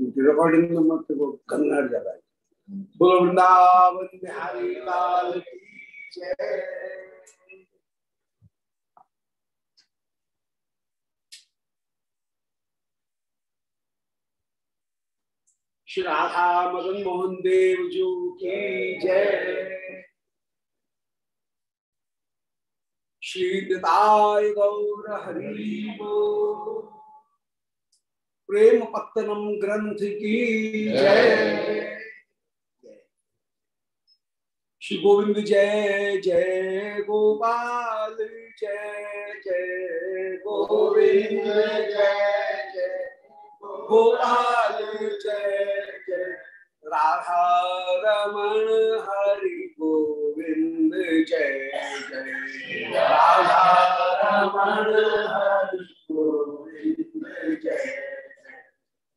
Recording में मत वो बोलो वृंदावन बिहारी लाल की जय श्री राधा मदन मोहन देव जू की जय। श्री गौर हरि प्रेम पत्तनम ग्रंथ की जय। श्री गोविंद जय जय गोपाल, जय जय गोविंद, जय जय गोपाल, जय जय राधा रमण, हरि गोविंद, जय जय। राधा रमण, हरि गोविंद।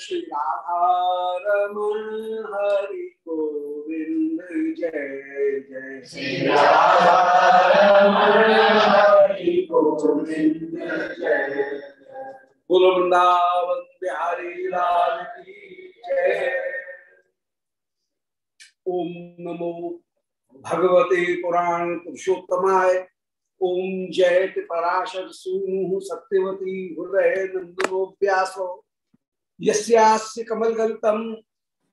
श्री राधा रमण हरि गोविंद जय जय श्री हरि गोविंद जय बोलो बिहारी लाल की जय ओम नमो भगवते पुराण पुरुषोत्तमाय ओम जयत पराशर सूनु सत्यवती हृदय नंदनो व्यासो यस्यास्य कमलगल्तम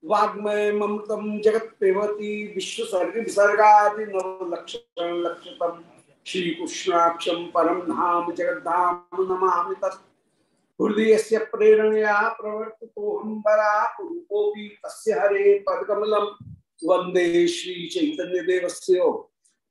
वाग्मय ममतम जगत पेवती विश्वसर्ग विसर्गादि नवलक्षण लक्षतम श्री कृष्णाक्षम परम धाम जगद्धाम नमामि तत्। हृदय से प्रेरणया प्रवर्तितोहम बराक रूपोऽपि तस्य हरे पदकमलम वंदे श्री चैतन्य देवस्य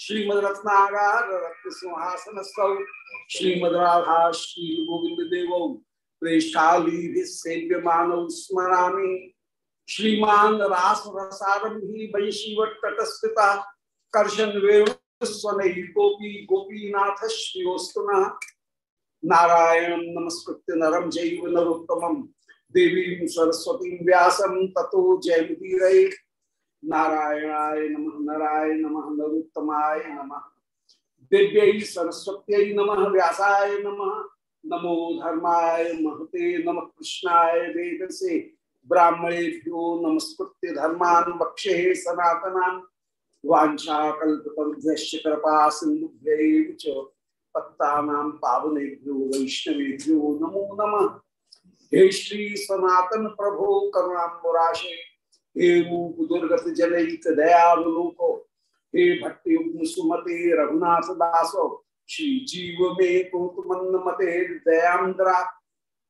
श्रीमद रत्नागार रत्न सिंहासन श्रीमद राधा श्री गोविंद देव प्रेष्ठाली सेव्य मानव स्मरामी। श्रीमान रास रसारंभी वंशीवट तटस्थिता कर्शन वेणुस्वन गोपी गोपीनाथ श्रीवस्तुना नारायण नमस्कृत्य नरम जैव नरोत्तमम देवी सरस्वती व्यासम ततो जयमुदीर। नारायणाय नमः नारायण नमः, नरोत्तमाय नमः। दिव्य सरस्वत्यै नमः, व्यासाय नमः। नमो धर्माय महते नमः, कृष्णाय वेदसे। ब्राह्मणेभ्यो नमस्कृत्य धर्मान् वक्षे सनातनान्। वाञ्छाकल्पतरुभ्यश्च कृपा सिन्धुभ्यैव च पत्तानां पावनेभ्यो वैष्णवेभ्यो नमो नमः। हे श्री सनातन प्रभो करुणाम्बुराशे रूप दुर्गत जनहित दयावलोको हे भट्टयुग्म सुमते रघुनाथ दासो। श्री जीव में कुतुमन्न मते दयांद्रा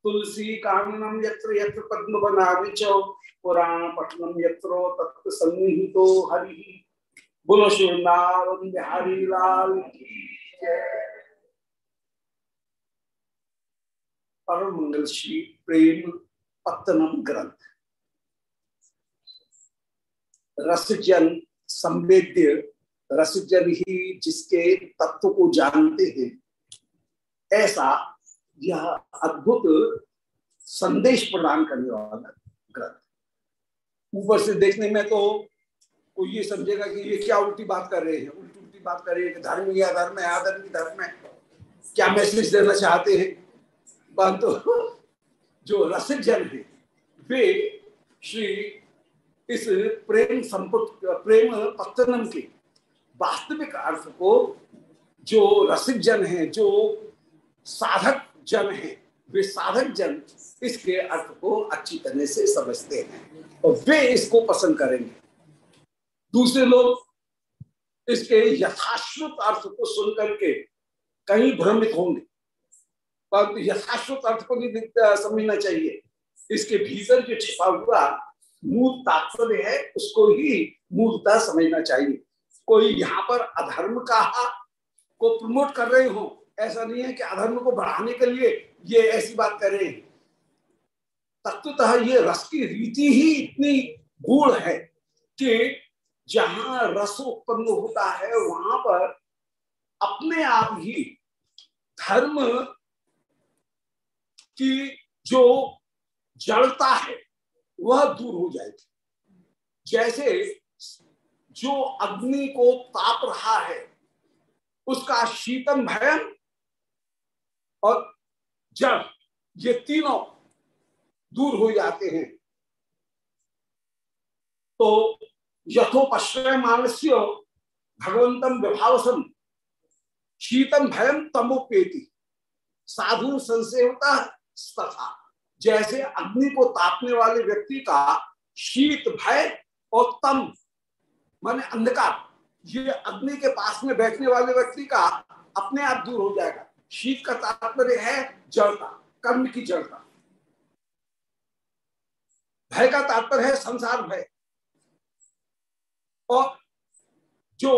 तुलसी काननम यत्र यत्र पद्म बनाविचो पुराण पठनम यत्रो तत्व सन्निहितो हरि। बोलो शिवनावन बिहारी लाल की जय। परम मंगल श्री प्रेम पत्तनम ग्रंथ। रसजन संवेद्य रसजन ही जिसके तत्व को जानते हैं। ऐसा यह अद्भुत संदेश प्रदान करने वाला ग्रंथ। ऊपर से देखने में तो कोई ये समझेगा कि ये क्या उल्टी बात कर रहे हैं। उल्टी उल्टी बात कर रहे हैं कि धर्म या धर्म है आधर्म धर्म है। क्या मैसेज देना चाहते हैं? परंतु तो जो रसिक जन है, वे श्री इस प्रेम संपुट, प्रेम पत्तनम के वास्तविक अर्थ को जो रसिक जन है, जो साधक जन है, वे साधक जन इसके अर्थ को अच्छी तरह से समझते हैं और वे इसको पसंद करेंगे। दूसरे लोग इसके यथाश्रुत अर्थ को सुन करके कहीं भ्रमित होंगे। परंतु यथाश्रुत अर्थ को नहीं समझना चाहिए। इसके भीतर जो छिपा हुआ मूल तात्पर्य है, उसको ही मूलता समझना चाहिए। कोई यहाँ पर अधर्म का को प्रमोट कर रहे हो, ऐसा नहीं है कि अधर्म को बढ़ाने के लिए ये ऐसी बात कर रहे हैं। तत्वतः ये रस की रीति ही इतनी गूढ़ है कि जहाँ रस उत्पन्न होता है, वहाँ पर अपने आप ही धर्म की जो जड़ता है वह दूर हो जाएगी। जैसे जो अग्नि को ताप रहा है, उसका शीतम भयन और जड़ ये तीनों दूर हो जाते हैं। तो यथोपश्रय मानस्य भगवंतम विभावसम शीतम भयम तमोपेति, साधु संसेवता तथा जैसे अग्नि को तापने वाले व्यक्ति का शीत, भय और तम, माने अंधकार, ये अग्नि के पास में बैठने वाले व्यक्ति का अपने आप दूर हो जाएगा। शीत का तात्पर्य है जड़ता, कर्म की जड़ता। भय का तात्पर्य है संसार भय। और जो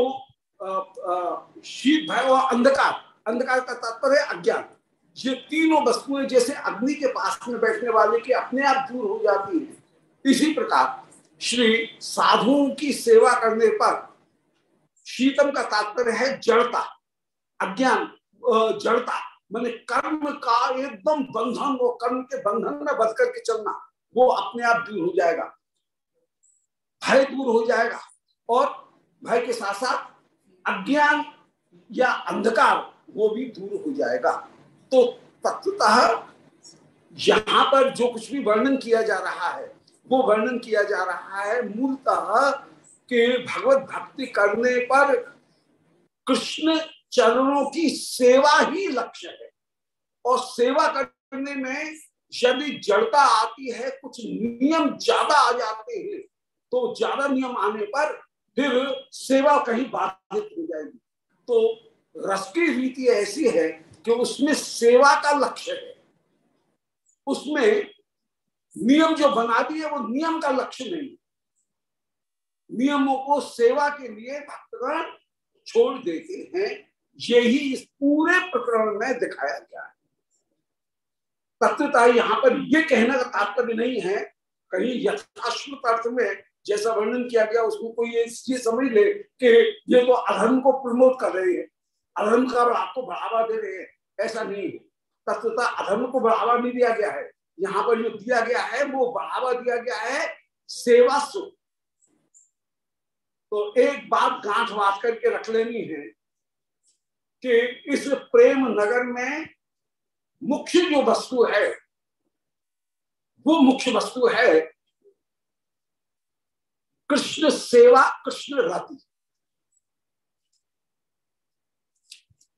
शीत, भय और अंधकार अंधकार का तात्पर्य अज्ञान। ये तीनों वस्तुएँ जैसे अग्नि के पास में बैठने वाले के अपने आप दूर हो जाती है। इसी प्रकार श्री साधुओं की सेवा करने पर शीतम का तात्पर्य है जड़ता, अज्ञान जड़ता, मैंने कर्म का एकदम बंधन वो कर्म के बंधन में बध करके चलना, वो अपने आप दूर हो जाएगा। भय दूर हो जाएगा और भय के साथ साथ अज्ञान या अंधकार, वो भी दूर हो जाएगा। तो तत्वतः यहाँ पर जो कुछ भी वर्णन किया जा रहा है, वो वर्णन किया जा रहा है मूलतः कि भगवत भक्ति करने पर कृष्ण चरणों की सेवा ही लक्ष्य है। और सेवा करने में यदि जड़ता आती है, कुछ नियम ज़्यादा आ जाते हैं तो ज़्यादा नियम आने पर फिर सेवा कहीं बाधित हो जाएगी। तो रस की रीति ऐसी है कि उसमें सेवा का लक्ष्य है, उसमें नियम जो बना दिए, वो नियम का लक्ष्य नहीं नियमों को सेवा के लिए भक्तगण छोड़ देते हैं यही इस पूरे प्रकरण में दिखाया गया है। तत्वता यहाँ पर यह कहने का तात्पर्य नहीं है, कहीं यथाश्रुत अर्थ में जैसा वर्णन किया गया, उसमें कोई ये ये समझ ले कि ये तो अधर्म को प्रमोट कर रहे हैं। अधर्म का आपको बढ़ावा दे रहे हैं। ऐसा नहीं। है तत्वता अधर्म को बढ़ावा नहीं दिया गया है। यहाँ पर जो दिया गया है, वो बढ़ावा दिया गया है सेवा सुख तो एक बात गांठ बात करके रख लेनी है कि इस प्रेम नगर में मुख्य जो वस्तु है, वो मुख्य वस्तु है कृष्ण सेवा, कृष्ण रति।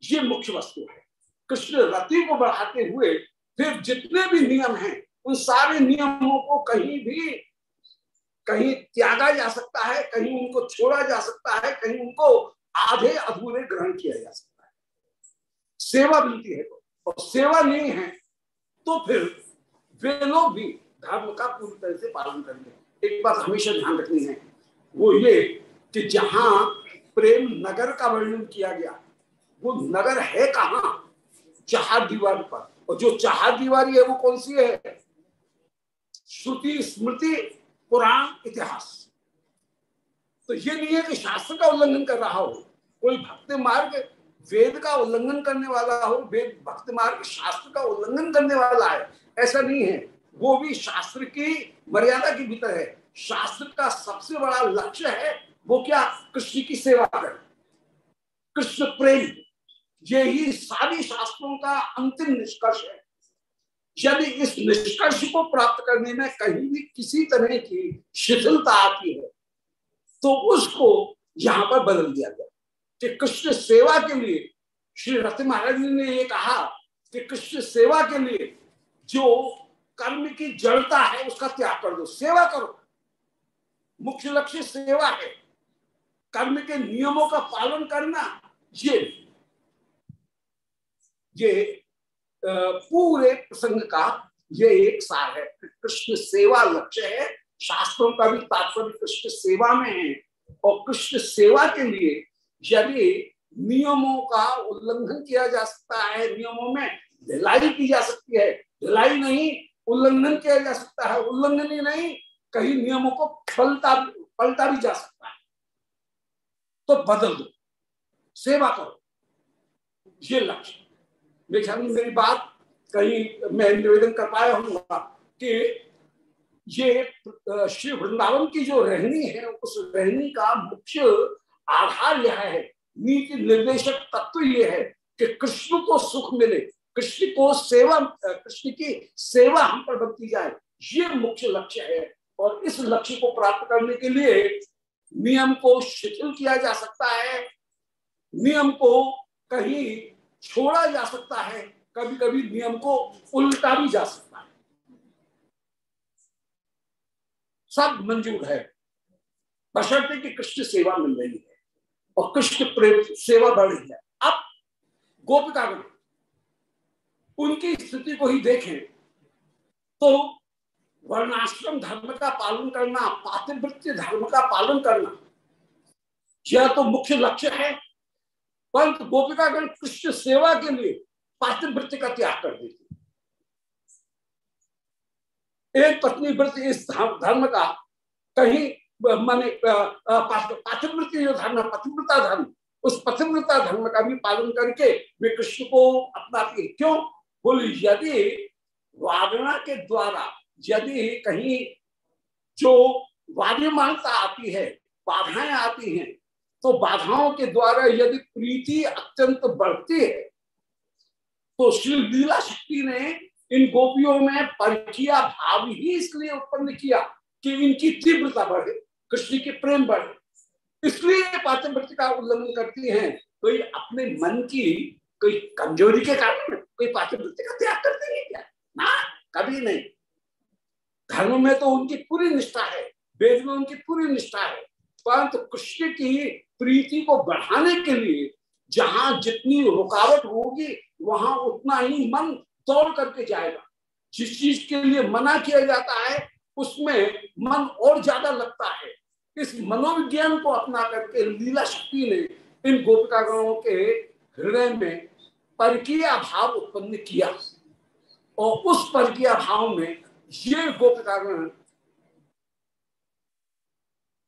ये मुख्य वस्तु है। कृष्ण रति को बढ़ाते हुए फिर जितने भी नियम हैं, उन सारे नियमों को कहीं भी, कहीं त्यागा जा सकता है, कहीं उनको छोड़ा जा सकता है, कहीं उनको आधे अधूरे ग्रहण किया जा सकता है। सेवा मिलती है तो। और सेवा नहीं है तो फिर वे लोग भी धर्म का पूरी तरह से पालन करेंगे। एक बात हमेशा ध्यान रखनी है, वो ये कि जहाँ प्रेम नगर का वर्णन किया गया, वो नगर है कहा? चार दीवार पर। और जो चार दीवारी है, वो कौन सी है? श्रुति, स्मृति, पुराण, इतिहास। तो ये नहीं है कि शास्त्र का उल्लंघन कर रहा हो। कोई भक्त मार्ग वेद का उल्लंघन करने वाला हो, वेद भक्त मार्ग शास्त्र का उल्लंघन करने वाला है, ऐसा नहीं है। वो भी शास्त्र की मर्यादा के भीतर है। शास्त्र का सबसे बड़ा लक्ष्य है, वो क्या? कृष्ण की सेवा कर कृष्ण प्रेम। ये ही सारी शास्त्रों का अंतिम निष्कर्ष है। यदि इस निष्कर्ष को प्राप्त करने में कहीं भी किसी तरह की शिथिलता आती है तो उसको यहाँ पर बदल दिया गया। कि कृष्ण सेवा के लिए, श्री रथ महाराज जी ने ये कहा कि कृष्ण सेवा के लिए जो कर्म की जड़ता है, उसका त्याग कर दो, सेवा करो। मुख्य लक्ष्य सेवा है। कर्म के नियमों का पालन करना, ये ये पूरे प्रसंग का ये एक सार है। कृष्ण सेवा लक्ष्य है। शास्त्रों का भी तात्पर्य कृष्ण सेवा में है। और कृष्ण सेवा के लिए यदि नियमों का उल्लंघन किया जा सकता है, नियमों में ढिलाई की जा सकती है। ढिलाई नहीं, उल्लंघन किया जा सकता है। उल्लंघन ही नहीं, कहीं नियमों को पलटा पलटा भी जा सकता है। तो बदल दो। सेवा करो। ये लक्ष्य। में मेरी बात कहीं मैं निवेदन कर पाया हूँ कि ये श्री वृंदावन की जो रहनी है, उस रहनी का मुख्य आधार यह है। नीति निर्देशक तत्व ये है कि कृष्ण को सुख मिले, कृष्ण को सेवा कृष्ण की सेवा हम पर बनती जाए। ये मुख्य लक्ष्य है और इस लक्ष्य को प्राप्त करने के लिए नियम को शिथिल किया जा सकता है। नियम को कहीं छोड़ा जा सकता है कभी कभी नियम को उल्टा भी जा सकता है। सब मंजूर है। बशर्ते की कृष्ण सेवा मिल रही है और कृष्ण प्रेम सेवा बढ़ रही है। अब गोपिका उनकी स्थिति को ही देखें तो वर्णाश्रम धर्म का पालन करना पातिवृत्य धर्म का पालन करना, यह तो मुख्य लक्ष्य है। परंतु गोपिकागण कृष्ण सेवा के लिए पातिवृत्ति का त्याग कर देती एक पत्नी व्रत इस धर्म का कहीं, माने पातिवृत्ति जो धर्म है पतिव्रता धर्म, उस पतिव्रता धर्म का भी पालन करके वे कृष्ण को अपनाती क्यों? बोली, यदि वारणा के द्वारा, यदि कहीं जो वाद्यमानता आती है, बाधाएँ आती हैं तो बाधाओं के द्वारा यदि प्रीति अत्यंत बढ़ती है तो श्री लीला शक्ति ने इन गोपियों में परखिया भाव ही इसलिए उत्पन्न किया कि इनकी तीव्रता बढ़े, कृष्ण के प्रेम बढ़े। इसलिए पातिव्रत का उल्लंघन करती हैं। कोई अपने मन की कोई कमज़ोरी के कारण कोई पातिव्रत का त्याग करते हैं क्या? ना, कभी नहीं। धर्म में तो उनकी पूरी निष्ठा है, वेद में उनकी पूरी निष्ठा है। परंतु कृष्ण की प्रीति को बढ़ाने के लिए जहाँ जितनी रुकावट होगी, वहाँ उतना ही मन दौड़ करके जाएगा। जिस चीज़ के लिए मना किया जाता है, उसमें मन और ज़्यादा लगता है। इस मनोविज्ञान को अपना करके लीला शक्ति ने इन गोपिकागणों के हृदय में परकीय भाव उत्पन्न किया। और उस परकीय भाव में ये गोपिकागण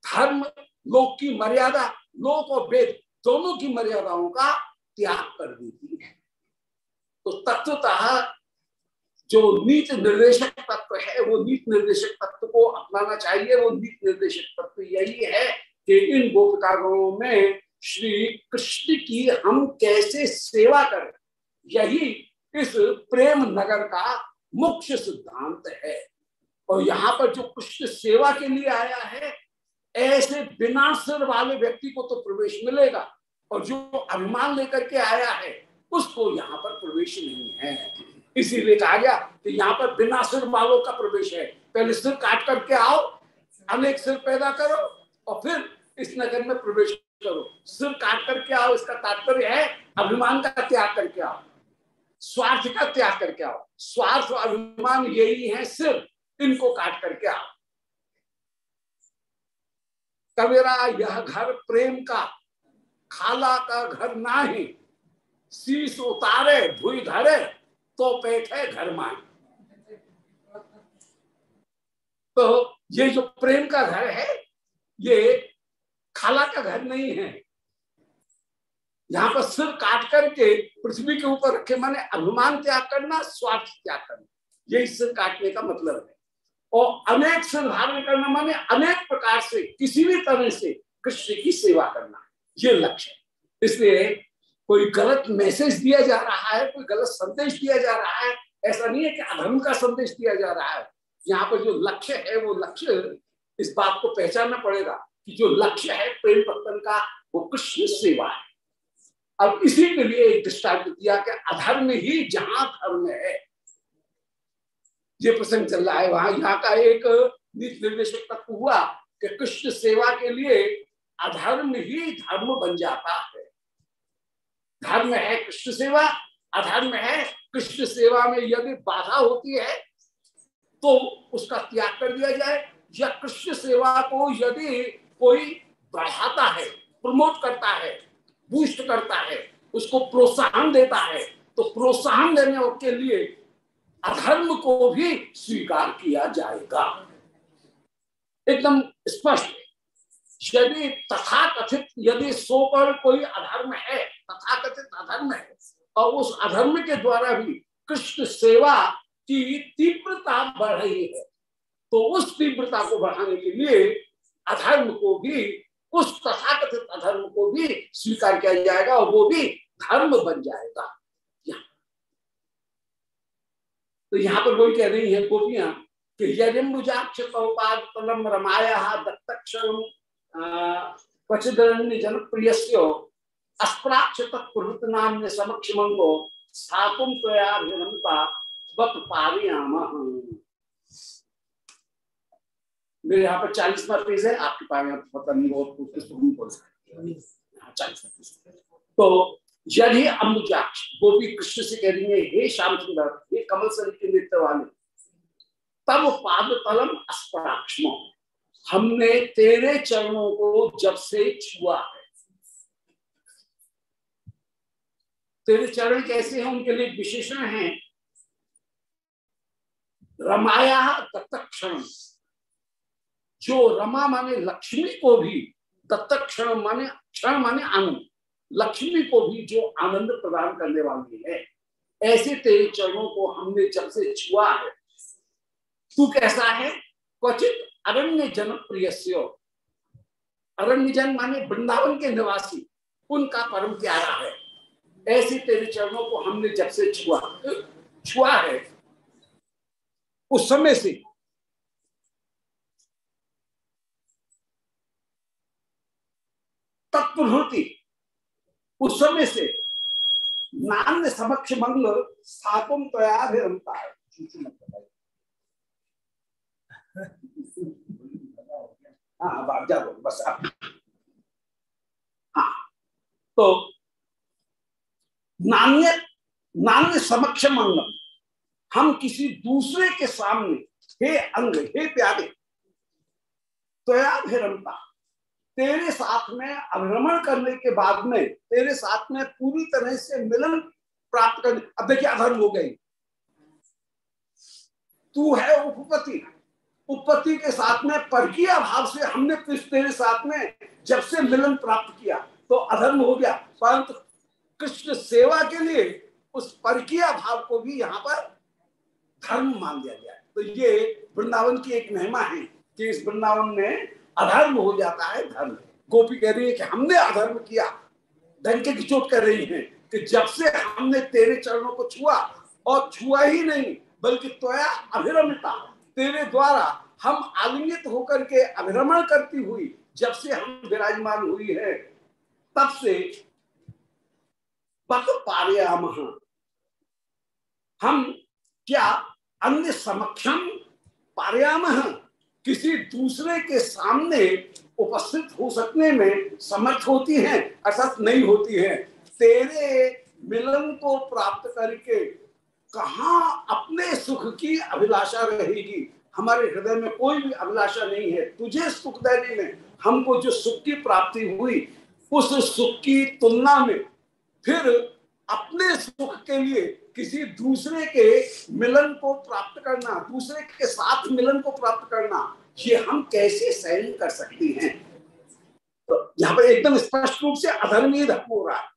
धर्म, लोक की मर्यादा, लोक और वेद दोनों की मर्यादाओं का त्याग कर देती है। तो तत्वतः जो नीति निर्देशक तत्व है, वो नीति निर्देशक तत्व को अपनाना चाहिए। वो नीति निर्देशक तत्व यही है कि इन गोपिकागणों में श्री कृष्ण की हम कैसे सेवा करें, यही इस प्रेम नगर का मुख्य सिद्धांत है। और यहाँ पर जो कृष्ण सेवा के लिए आया है ऐसे बिना सिर वाले व्यक्ति को तो प्रवेश मिलेगा। और जो अभिमान लेकर के आया है, उसको यहाँ पर प्रवेश नहीं है। इसीलिए कहा गया कि यहाँ पर बिना सिर वालों का प्रवेश है। पहले सिर काट करके आओ, अनेक सिर पैदा करो और फिर इस नगर में प्रवेश करो। सिर काट करके आओ, इसका तात्पर्य है अभिमान का त्याग करके आओ, स्वार्थ का त्याग करके आओ। स्वार्थ अभिमान यही है सिर, इनको काट करके आओ। कबीरा यह घर प्रेम का, खाला का घर ना ही शीश उतारे धुई धरे तो पेट है घर माए तो ये जो प्रेम का घर है, ये खाला का घर नहीं है। यहाँ पर सिर काट करके पृथ्वी के ऊपर रखे, माने अभिमान त्याग करना, स्वार्थ त्याग करना। यही सिर काटने का मतलब है। और अनेक से धारण करना माने अनेक प्रकार से, किसी भी तरह से कृष्ण की सेवा करना, ये लक्ष्य है। इसलिए कोई गलत मैसेज दिया जा रहा है, कोई गलत संदेश दिया जा रहा है, ऐसा नहीं है कि अधर्म का संदेश दिया जा रहा है। यहाँ पर जो लक्ष्य है, वो लक्ष्य इस बात को पहचानना पड़ेगा कि जो लक्ष्य है, प्रेम पत्तन का, वो कृष्ण सेवा है। अब इसी के लिए एक दृष्टांत दिया कि अधर्म ही जहाँ धर्म है ये प्रसंग चल रहा है। वहाँ यहाँ का एक नीति निर्देशक तत्व हुआ कि कृष्ण सेवा के लिए अधर्म ही धर्म बन जाता है। धर्म है कृष्ण सेवा, अधर्म है कृष्ण सेवा में यदि बाधा होती है तो उसका त्याग कर दिया जाए, या कृष्ण सेवा को यदि कोई बढ़ाता है, प्रमोट करता है बूस्ट करता है, उसको प्रोत्साहन देता है तो प्रोत्साहन देने के लिए अधर्म को भी स्वीकार किया जाएगा। एकदम स्पष्ट। यदि तथा कथित यदि सो पर कोई अधर्म है तथा कथित अधर्म है और उस अधर्म के द्वारा भी कृष्ण सेवा की तीव्रता बढ़ रही है। तो उस तीव्रता को बढ़ाने के लिए अधर्म को भी, उस तथाकथित अधर्म को भी स्वीकार किया जाएगा और वो भी धर्म बन जाएगा। तो यहाँ पर वही कह रही है गोपियाँ कि यदिम्बुजाक्ष तलम रमाया दत्तक्षरम क्वचिदरण्य जनप्रिय अस्प्राक्ष तत्प्रभुत नाम समक्ष मंगो पारियाम। मेरे यहाँ पर चालीसवा पेज है आपके पास पता नहीं बहुत चालीस तो यदि अम्बुजाक्ष। गोपी कृष्ण से कह रही है, हे श्याम सुंदर हे कमल सर के नृत्य वाले तब पाद तलम अस्पराक्षमो हमने तेरे चरणों को जब से छुआ है। तेरे चरण कैसे हैं? उनके लिए विशेषण है। रमाया दत्तक्षण जो रमा माने लक्ष्मी को भी दत्तक्षण माने क्षण माने आनंद। लक्ष्मी को भी जो आनंद प्रदान करने वाली है, ऐसे तेरे चरणों को हमने जब से छुआ है, तू कैसा है? क्वचित अरण्य जन प्रिय अरण्य जन माने वृंदावन के निवासी, उनका परम प्यारा है। ऐसे तेरे चरणों को हमने जब से छुआ छुआ है, उस समय से तत्प्रभृति उस समय से नान्य समक्ष मंगल स्थापम तयाभिरमता है हाँ जा बस आप। हाँ तो नान्य नान्य समक्ष मंगल, हम किसी दूसरे के सामने, हे अंग, हे प्यारे त्वयाभिरमता तेरे साथ में अभ्रमण करने के बाद में, तेरे साथ में पूरी तरह से मिलन प्राप्त करने, अब देखिए अधर्म हो गई। तू है उपपति। उपपति के साथ में परकीय भाव से हमने तेरे साथ में जब से मिलन प्राप्त किया तो अधर्म हो गया। परंतु कृष्ण सेवा के लिए उस परकीय भाव को भी यहाँ पर धर्म मान लिया गया। तो ये वृंदावन की एक महिमा है कि इस वृंदावन में अधर्म हो जाता है धर्म। गोपी कह रही है कि हमने अधर्म किया। डंके की चोट कर रही है कि जब से हमने तेरे चरणों को छुआ, और छुआ ही नहीं, बल्कि त्वया अभिरमता। तेरे द्वारा हम आलिंगित होकर के अभिरमण करती हुई, जब से हम विराजमान हुई है, तब से पत पारयाम हम क्या अन्य समक्षम पारयाम किसी दूसरे के सामने उपस्थित हो सकने में समर्थ होती हैं, अर्थात नहीं होती है। तेरे मिलन को प्राप्त करके कहा अपने सुख की अभिलाषा रहेगी? हमारे हृदय में कोई भी अभिलाषा नहीं है। तुझे सुख देने में हमको जो सुख की प्राप्ति हुई, उस सुख की तुलना में फिर अपने सुख के लिए किसी दूसरे के मिलन को प्राप्त करना, दूसरे के साथ मिलन को प्राप्त करना, ये हम कैसे सहन कर सकते हैं? तो यहाँ पर एकदम स्पष्ट रूप से अधर्म धर्म हो रहा है।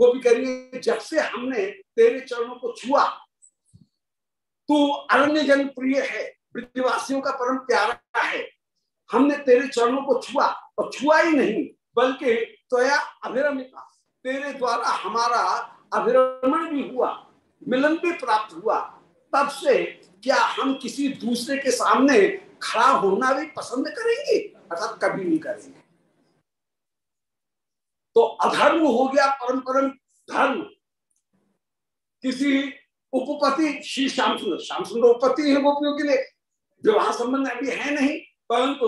वो भी करिए जब से हमने तेरे चरणों को छुआ, तू अरण्य जन प्रिय है, ब्रजवासियों का परम प्यारा है। हमने तेरे चरणों को छुआ, और छुआ ही नहीं, बल्कि त्वया अभिरमिता, तेरे द्वारा हमारा अभिरमण भी हुआ मिलन भी प्राप्त हुआ। तब से क्या हम किसी दूसरे के सामने खड़ा होना भी पसंद करेंगे? अर्थात कभी नहीं करेंगे। तो अधर्म हो गया परम परम धर्म। किसी उपपति, श्री श्याम सुंदर श्याम सुंदर उपपति है गोपियों के लिए। विवाह संबंध अभी है नहीं, परंतु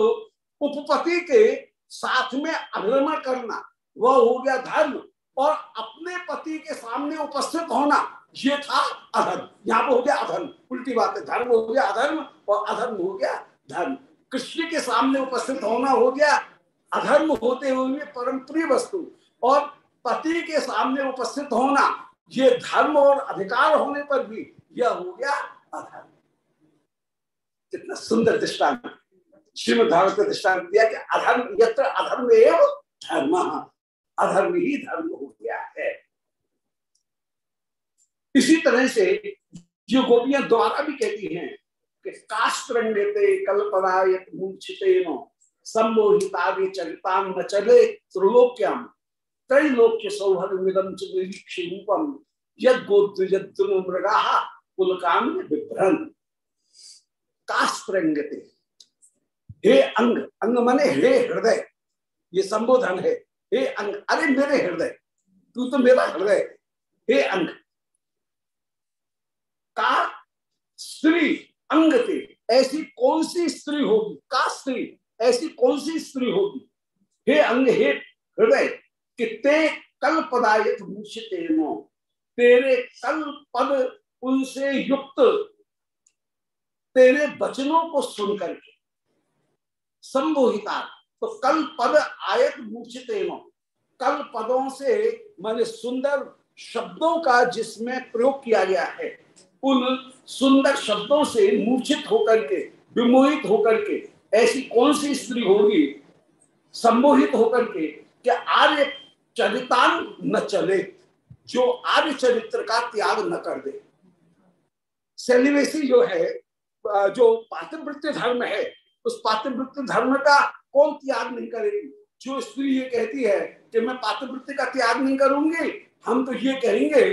उपपति के साथ में अभिरमण करना, वह हो गया धर्म। और अपने पति के सामने उपस्थित होना, ये था अधर्म। यहाँ पर हो गया अधर्म। उल्टी बात है, धर्म हो गया अधर्म और अधर्म हो गया धर्म। कृष्ण के सामने उपस्थित होना हो गया अधर्म होते हुए परम प्रिय वस्तु। और पति के सामने उपस्थित होना, ये धर्म और अधिकार होने पर भी यह हो गया अधर्म। कितना सुंदर दृष्टांत श्रीमद भागवत दृष्टांत दिया कि अधर्म यत्र अधर्म एवं धर्म। अधर्म ही धर्म हो गया है इसी तरह से जो गोपियाँ द्वारा भी कहती हैं कि कास्त्रंगते कल्पनायत मूर्छिते नो, सम्मोहिता चरिता न चले त्रिलोक्यम त्रैलोक्य सौहर मिदम च रूपम यद गोद्विजद्रुम मृगा कुलकाम विभ्रन कास्त्रंगते हे अंग अंग मने हे हृदय, ये संबोधन है। हे अंग, अरे मेरे हृदय, तू तो मेरा हृदय। हे अंग का स्त्री अंग थे ऐसी कौन सी स्त्री होगी? का स्त्री? ऐसी कौन सी स्त्री होगी? हे अंग, हे हृदय कि ते कल पदायत भूषित तेरे कल पद उनसे युक्त। तेरे वचनों को सुनकर के। संबोहिता तो कल पद आयत मूर्छित कल पदों से मैंने सुंदर शब्दों का जिसमें प्रयोग किया गया है। उन सुंदर शब्दों से मूर्छित होकर के, विमोहित होकर के, ऐसी कौन सी स्त्री होगी सम्मोहित होकर के, कि आर्य चरितान न चले, जो आर्य चरित्र का त्याग न कर दे। सेलिवेसी जो है जो पातिवृत्य धर्म है, उस पातिवृत्य धर्म का कौन त्याग नहीं करेगी? जो स्त्री ये कहती है कि मैं पातिवृत्ति का त्याग नहीं करूँगी, हम तो ये कहेंगे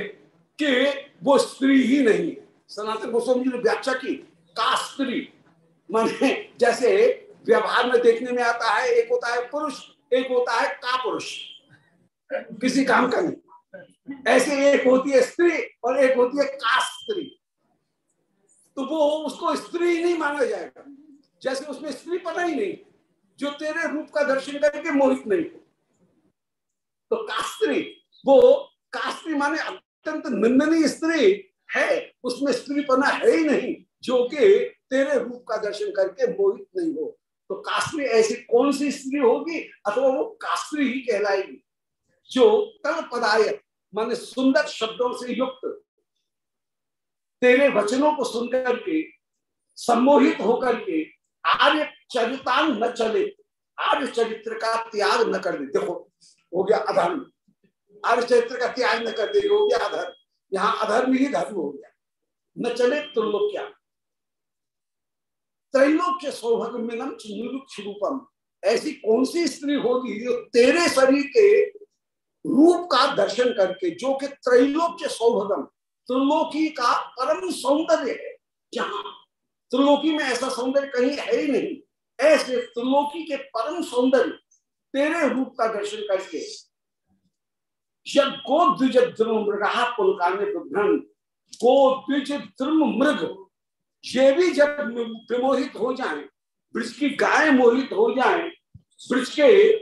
कि वो स्त्री ही नहीं है। सनातन गोस्वामी जी ने व्याख्या की, का स्त्री? माने जैसे व्यवहार में देखने में आता है, एक होता है पुरुष, एक होता है का पुरुष। किसी काम का नहीं। ऐसे एक होती है स्त्री और एक होती है का स्त्री। तो वो उसको स्त्री नहीं माना जाएगा। जैसे उसमें स्त्री पता ही नहीं, जो तेरे रूप का दर्शन करके मोहित नहीं हो। तो कास्त्री वो कास्त्री माने अत्यंत निंदनीय स्त्री है, उसमें स्त्रीपना है ही नहीं, जो कि तेरे रूप का दर्शन करके मोहित नहीं हो। तो कास्त्री ऐसी कौन सी स्त्री होगी अथवा वो कास्त्री ही कहलाएगी? जो तल पदायक, माने सुंदर शब्दों से युक्त, तेरे वचनों को सुनकर के, सम्मोहित होकर के, आर्य चरितान न चले, आर्य चरित्र का त्याग न कर दे। देखो, हो गया अधर्म। चरित्र का त्याग न कर दे हो गया अधर्म। यहाँ अधर्म ही धर्म हो गया। न चले त्रिलोक्या। त्रैलोक्य सौभाग्य मिलम निरुक्ष रूपम ऐसी कौन सी स्त्री होगी जो तेरे शरीर के रूप का दर्शन करके, जो कि त्रैलोक्य सौभगम त्रिलोकी का परम सौंदर्य है? जहाँ त्रिलोकी में ऐसा सौंदर्य कहीं है ही नहीं। ऐसे त्रिलोकी के परम सौंदर्य तेरे रूप का दर्शन करके गोद्विज द्रुम मृगा पुलकान्य विभ्रम मृग ये भी जब विमोहित हो जाए, ब्रज की गाय मोहित हो जाए, ब्रज के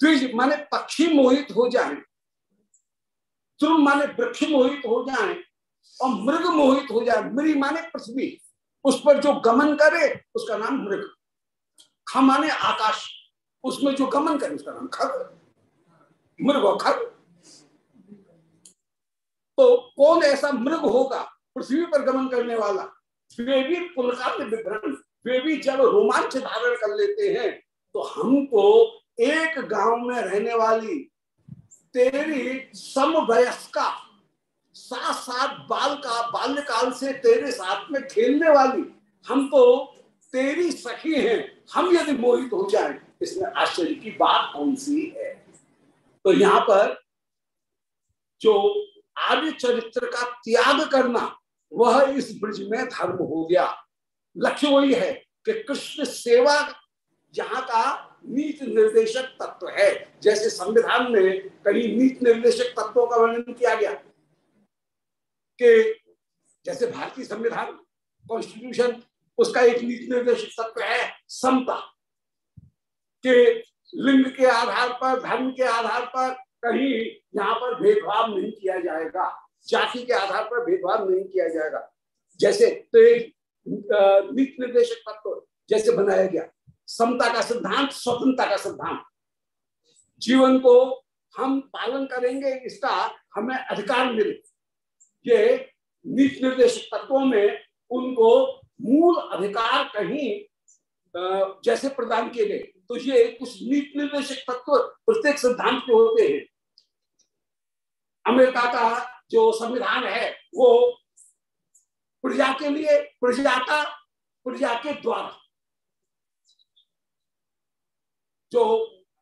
द्विज माने पक्षी मोहित हो जाए, द्रुम माने वृक्ष मोहित हो जाए, और मृग मोहित हो जाए। मृग माने पृथ्वी। उस पर जो गमन करे, उसका नाम मृग। ख माने आकाश। उसमें जो गमन करे, उसका नाम खग। मृग खग तो कौन ऐसा मृग होगा पृथ्वी पर गमन करने वाला? वे भी पुलकांत विभ्रम, वे भी जब रोमांच धारण कर लेते हैं तो हमको एक गाँव में रहने वाली तेरी समवयस्का साथ साथ बाल का, बाल्यकाल से तेरे साथ में खेलने वाली हम तो तेरी सखी हैं। हम यदि मोहित हो जाए, इसमें आश्चर्य की बात कौन सी है? तो यहाँ पर जो आर्य चरित्र का त्याग करना, वह इस ब्रिज में धर्म हो गया। लक्ष्य वही है कि कृष्ण सेवा जहाँ का नीति निर्देशक तत्व है। जैसे संविधान में कई नीति निर्देशक तत्वों का वर्णन किया गया कि जैसे भारतीय संविधान कॉन्स्टिट्यूशन उसका एक नीति निर्देशक तत्व है समता, के लिंग के आधार पर, धर्म के आधार पर कहीं यहाँ पर भेदभाव नहीं किया जाएगा। जाति के आधार पर भेदभाव नहीं किया जाएगा। जैसे तो नीति निर्देशक तत्व जैसे बनाया गया। समता का सिद्धांत, स्वतंत्रता का सिद्धांत। जीवन को हम पालन करेंगे, इसका हमें अधिकार मिले। ये नीति निर्देशक तत्वों में उनको मूल अधिकार कहीं जैसे प्रदान किए गए। तो ये कुछ नीति निर्देशक तत्व प्रत्येक सिद्धांत के होते हैं। अमेरिका का जो संविधान है वो प्रजा के लिए प्रजा का प्रजा के द्वारा जो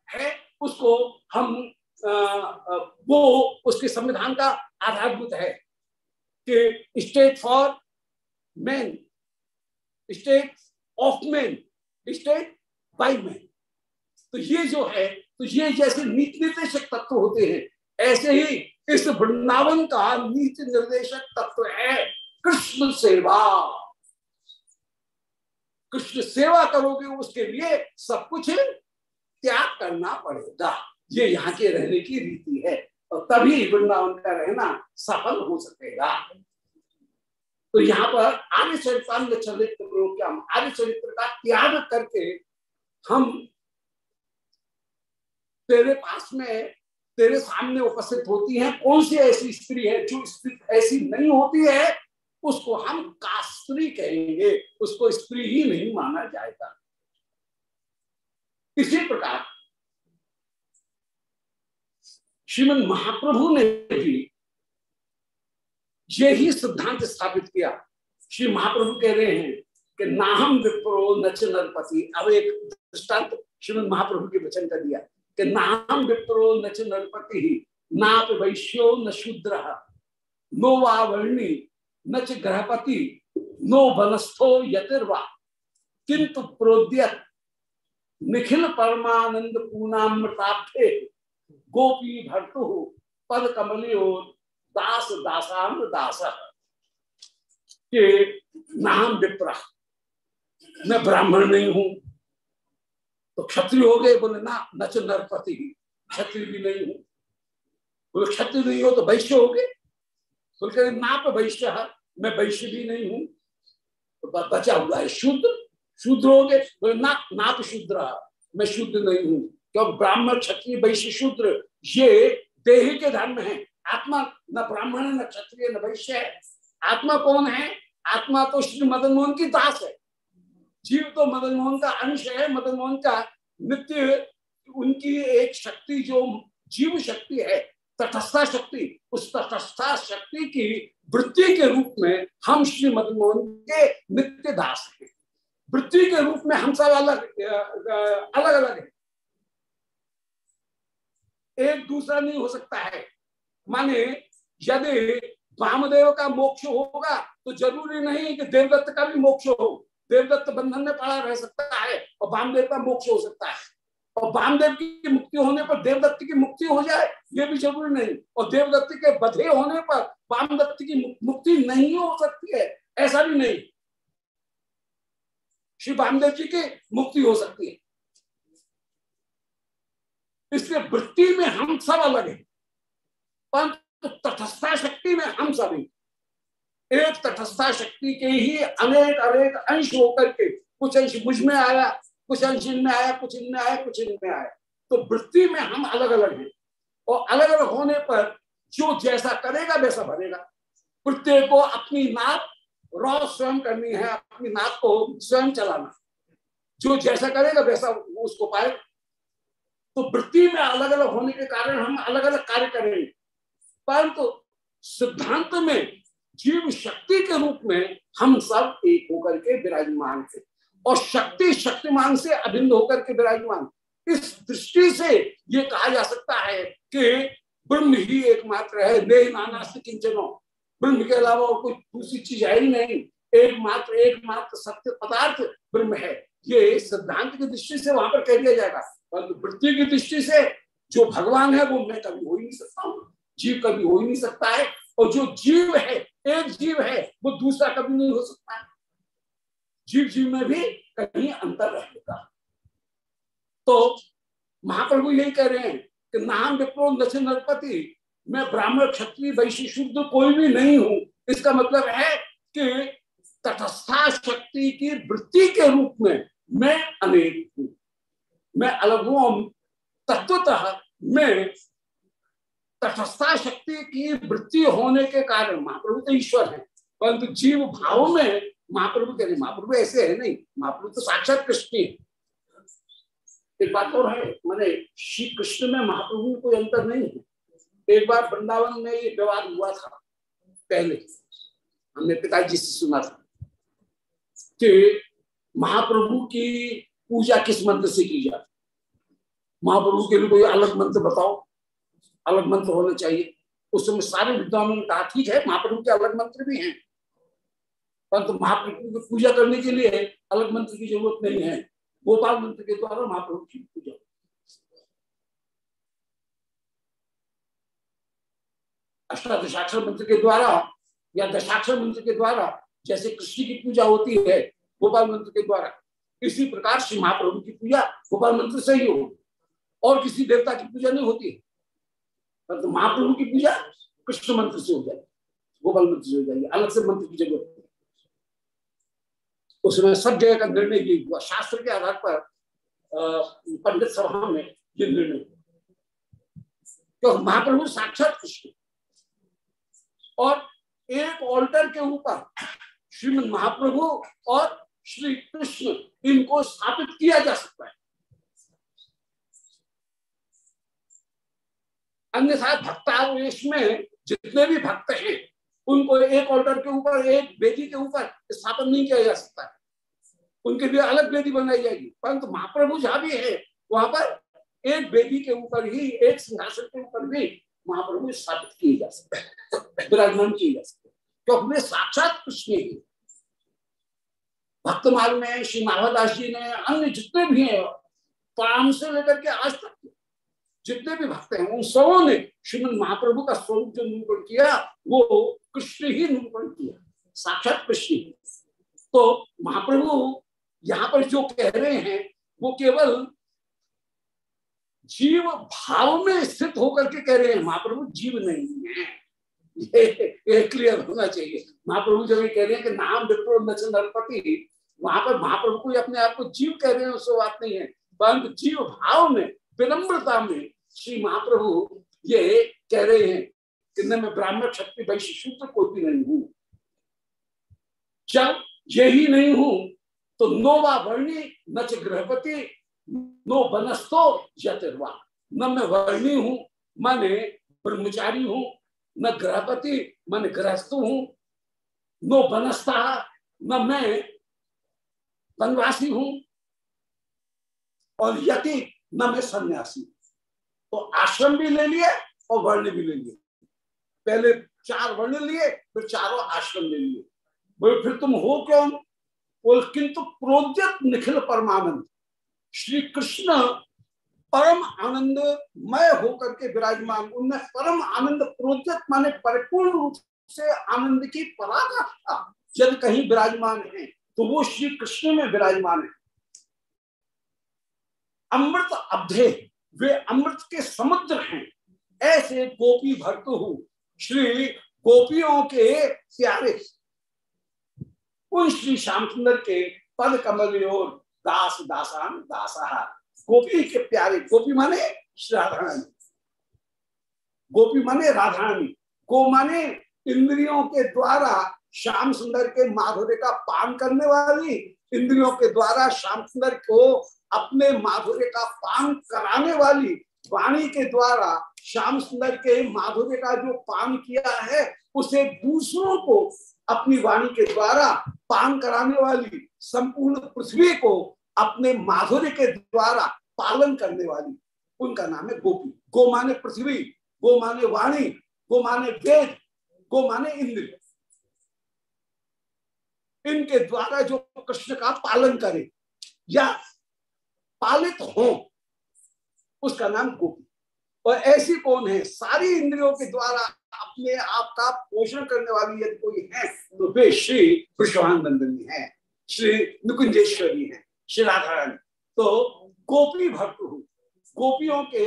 है उसको हम आ, वो उसके संविधान का आधारभूत है कि state for man state of man state by man. तो ये जो है तो ये जैसे नीति निर्देशक तत्व होते हैं, ऐसे ही इस वृंदावन का नीति निर्देशक तत्व है कृष्ण सेवा। कृष्ण सेवा करोगे, उसके लिए सब कुछ त्याग करना पड़ेगा। ये यहाँ के रहने की रीति है, और तभी वृंदावन का रहना सफल हो सकेगा। तो यहाँ पर आर्य चरित्रांग चरित्र प्रयोग आर्य चरित्र का त्याग करके हम तेरे पास में, तेरे सामने उपस्थित होती है। कौन सी ऐसी स्त्री है जो स्त्री ऐसी नहीं होती है? उसको हम कास्त्री कहेंगे। उसको स्त्री ही नहीं माना जाएगा। इसी प्रकार श्रीमद महाप्रभु ने भी यही सिद्धांत स्थापित किया। श्री महाप्रभु कह रहे हैं कि नाहम विप्रो नच नरपति। अब एक दृष्टांत श्रीमद महाप्रभु के वचन का दिया। कि नाम विप्रो नच नरपति ही नाप वैश्यो न शूद्र, नो वावर्णी न च ग्रहपति नो वनस्थो यतिर्वा। किंतु प्रोद्यत, निखिल परमानंद पूर्णामृताभ्य गोपी भर्तु पद कमलियो दास दासाम दास के नाम विप्रा, मैं ब्राह्मण नहीं हूँ तो क्षत्रिय हो गए, बोले, ना न तो नरपति क्षत्रिय भी नहीं हूँ। बोले, क्षत्रिय नहीं हो तो वैश्य हो गए? बोले नाप वैश्य मैं वैश्य भी नहीं हूँ। तो बचा हुआ है शुद्ध शूद्र हो गए। बोले, ना नाप शूद्र मैं शुद्ध नहीं हूँ, क्योंकि ब्राह्मण, क्षत्रिय, वैश्य, शूद्र, ये देह के धर्म है। आत्मा न ब्राह्मण है, न क्षत्रिय, न वैश्य है। आत्मा कौन है? आत्मा तो श्री मदन मोहन की दास है। जीव तो मदन मोहन का अंश है मदन मोहन का नित्य उनकी एक शक्ति जो जीव शक्ति है, तटस्था शक्ति, उस तटस्था शक्ति की वृत्ति के रूप में हम श्री मदन मोहन के नित्य दास हैं। वृत्ति के रूप में हम सब अलग अलग अलग है। एक दूसरा नहीं हो सकता है। माने यदि वामदेव का मोक्ष होगा तो ज़रूरी नहीं कि देवदत्त का भी मोक्ष हो। देवदत्त बंधन में पड़ा रह सकता है और वामदेव का मोक्ष हो सकता है। और वामदेव की मुक्ति होने पर देवदत्त की मुक्ति हो जाए, ये भी ज़रूरी नहीं। और देवदत्त के बधे होने पर वामदत्त की मुक्ति नहीं हो सकती है, ऐसा भी नहीं। श्री वामदेव जी की मुक्ति हो सकती है। इसलिए वृत्ति में हम सब अलग हैं। परंतु तटस्था शक्ति में हम सभी एक तटस्था शक्ति के ही अनेक अनेक अंश होकर के कुछ अंश मुझमें आया, कुछ अंश इनमें आया, कुछ इनमें आया, कुछ इनमें आया। तो वृत्ति में हम अलग अलग हैं। और अलग अलग होने पर जो जैसा करेगा, वैसा भरेगा प्रत्येक को अपनी नाप रॉ स्वयं करनी है, अपनी नाप को स्वयं चलाना। जो जैसा करेगा, वैसा उसको पाए तो वृत्ति में अलग अलग होने के कारण हम अलग अलग कार्य करेंगे परंतु तो सिद्धांत में जीव शक्ति के रूप में हम सब एक होकर के विराजमान थे। और शक्ति शक्तिमान से अभिन्न होकर के विराजमान। इस दृष्टि से ये कहा जा सकता है कि ब्रह्म ही एकमात्र है ने नाना से किंचनो। ब्रह्म के अलावा और कोई दूसरी चीज़ है ही नहीं। एकमात्र एकमात्र सत्य पदार्थ ब्रह्म है। ये सिद्धांत की दृष्टि से वहाँ पर कह दिया जाएगा। परंतु वृत्ति की दृष्टि से जो भगवान है वो मैं कभी हो ही नहीं सकता हूँ। जीव कभी हो ही नहीं सकता है। और जो जीव है एक जीव है, वो दूसरा कभी नहीं हो सकता। जीव जीव में भी कहीं अंतर रहेगा तो महाप्रभु यही कह रहे हैं कि नाम विप्रो नरपति, मैं ब्राह्मण, क्षत्रिय, वैश्य, शुद्ध कोई भी नहीं हूँ। इसका मतलब है कि तटस्था शक्ति की वृत्ति के रूप में मैं अनेक हूँ। मैं अलग हूँ तत्वतः मैं तटस्था शक्ति की वृत्ति होने के कारण महाप्रभु तो ईश्वर है। परंतु जीव भाव में महाप्रभु कह रहे महाप्रभु ऐसे है नहीं। महाप्रभु तो साक्षात कृष्ण है एक बात और है, मैंने श्री कृष्ण में महाप्रभु में कोई अंतर नहीं है। एक बार वृंदावन में ये विवाद हुआ था, पहले। हमने पिताजी से सुना था कि महाप्रभु की पूजा किस मंत्र से की जाती महाप्रभु के लिए कोई अलग मंत्र बताओ। अलग मंत्र होना चाहिए। उस समय सारे विद्वानों ने कहा, ठीक है, महाप्रभु के अलग मंत्र भी हैं। परंतु तो महाप्रभु की पूजा करने के लिए अलग मंत्र की ज़रूरत नहीं है। गोपाल मंत्र के द्वारा महाप्रभु की पूजा अष्टादशाक्षर मंत्र के द्वारा या दशाक्षर मंत्र के द्वारा जैसे कृष्ण की पूजा होती है, गोपाल मंत्र के द्वारा, इसी प्रकार श्री महाप्रभु की पूजा गोपाल मंत्र से ही हो। और किसी देवता की पूजा नहीं होती परंतु महाप्रभु की पूजा कृष्ण मंत्र से हो जाएगी, गोपाल मंत्र से हो जाएगी, अलग से मंत्र की ज़रूरत उसमें सब जगह का निर्णय ये हुआ। शास्त्र के आधार पर पंडित सभा में ये निर्णय तो महाप्रभु साक्षात कृष्ण और एक ऑल्टर के ऊपर श्रीमद महाप्रभु और श्री कृष्ण इनको स्थापित किया जा सकता है। अन्यथा भक्तावेश में जितने भी भक्त हैं, उनको एक ऑर्डर के ऊपर, एक बेदी के ऊपर स्थापन नहीं किया जा सकता है। उनके लिए अलग बेदी बनाई जाएगी। परंतु महाप्रभु जहाँ भी है, वहाँ पर एक बेदी के ऊपर ही, एक सिंहासन के ऊपर भी महाप्रभु स्थापित किए जा सकते हैं, विराजमान किए जा सकते तो वे साक्षात कृष्ण ही। भक्तमाल में श्री माधवदास जी ने, अन्य जितने भी हैं, प्राण से लेकर के आज तक जितने भी भक्त हैं उन सबों ने श्रीमद महाप्रभु का स्वरूप जो निरूपण किया वो कृष्ण ही निरूपण किया। साक्षात कृष्ण तो महाप्रभु यहाँ पर जो कह रहे हैं वो केवल जीव भाव में स्थित होकर के कह रहे हैं महाप्रभु जीव नहीं है। ये, क्लियर होना चाहिए। महाप्रभु जब ये कह रहे हैं कि नाम विप्रो नरपति वहाँ पर महाप्रभु को अपने आप को जीव कह रहे हैं उससे बात नहीं है। परंतु जीव भाव में विनम्रता में श्री महाप्रभु ये कह रहे हैं कि न मैं ब्राह्मण क्षत्रिय वैश्य शूद्र कोई भी नहीं हूँ। जब यही नहीं हूँ तो नोवा वर्णी न च गृहपति, नो बनस्तो यतिर्वा। न मैं वर्णी हूँ, माने ब्रह्मचारी हूँ, न ग्रहपति मन गृहस्थ हूँ। नो बनस्ता न मैं वनवासी हूँ, और यति न मैं सन्यासी तो आश्रम भी ले लिए और वर्ण भी ले लिए। पहले चार वर्ण लिए, फिर चारों आश्रम ले लिए। बोले, फिर तुम हो क्यों? बोल, किंतु प्रोद्यत निखिल परमानंद। श्री कृष्ण परम आनंद मय होकर के विराजमान। उनमें परम आनंद प्रोद्यत माने परिपूर्ण रूप से आनंद की पराकाष्ठा जब कहीं विराजमान है तो वो श्री कृष्ण में विराजमान है। अमृत अब्धे। वे अमृत के समुद्र हैं। ऐसे गोपी भक्त हो। श्री गोपियों के प्यारे। उन श्री श्याम सुंदर के पद कमल दास दासान दासा। गोपी के प्यारे। गोपी माने राधारानी गोपी माने राधारानी। गो माने इंद्रियों के द्वारा श्याम सुंदर के माधुर्य का पान करने वाली। इंद्रियों के द्वारा श्याम सुंदर को अपने माधुर्य का पान कराने वाली वाणी के द्वारा श्याम सुंदर के माधुर्य का जो पान किया है, उसे दूसरों को अपनी वाणी के द्वारा पान कराने वाली संपूर्ण पृथ्वी को अपने माधुर्य के द्वारा पालन करने वाली। उनका नाम है गोपी। गो माने पृथ्वी, गो माने वाणी, गो माने वेद, गो माने इंद्र। इनके द्वारा जो कृष्ण का पालन करे, या पालित हो। उसका नाम गोपी। और ऐसी कौन है? सारी इंद्रियों के द्वारा अपने आप का पोषण करने वाली यदि कोई है तो वे श्री नंदनी है, श्री नुकुंजेश्वरी है, श्री राधा तो गोपी भक्त हूँ। गोपियों के,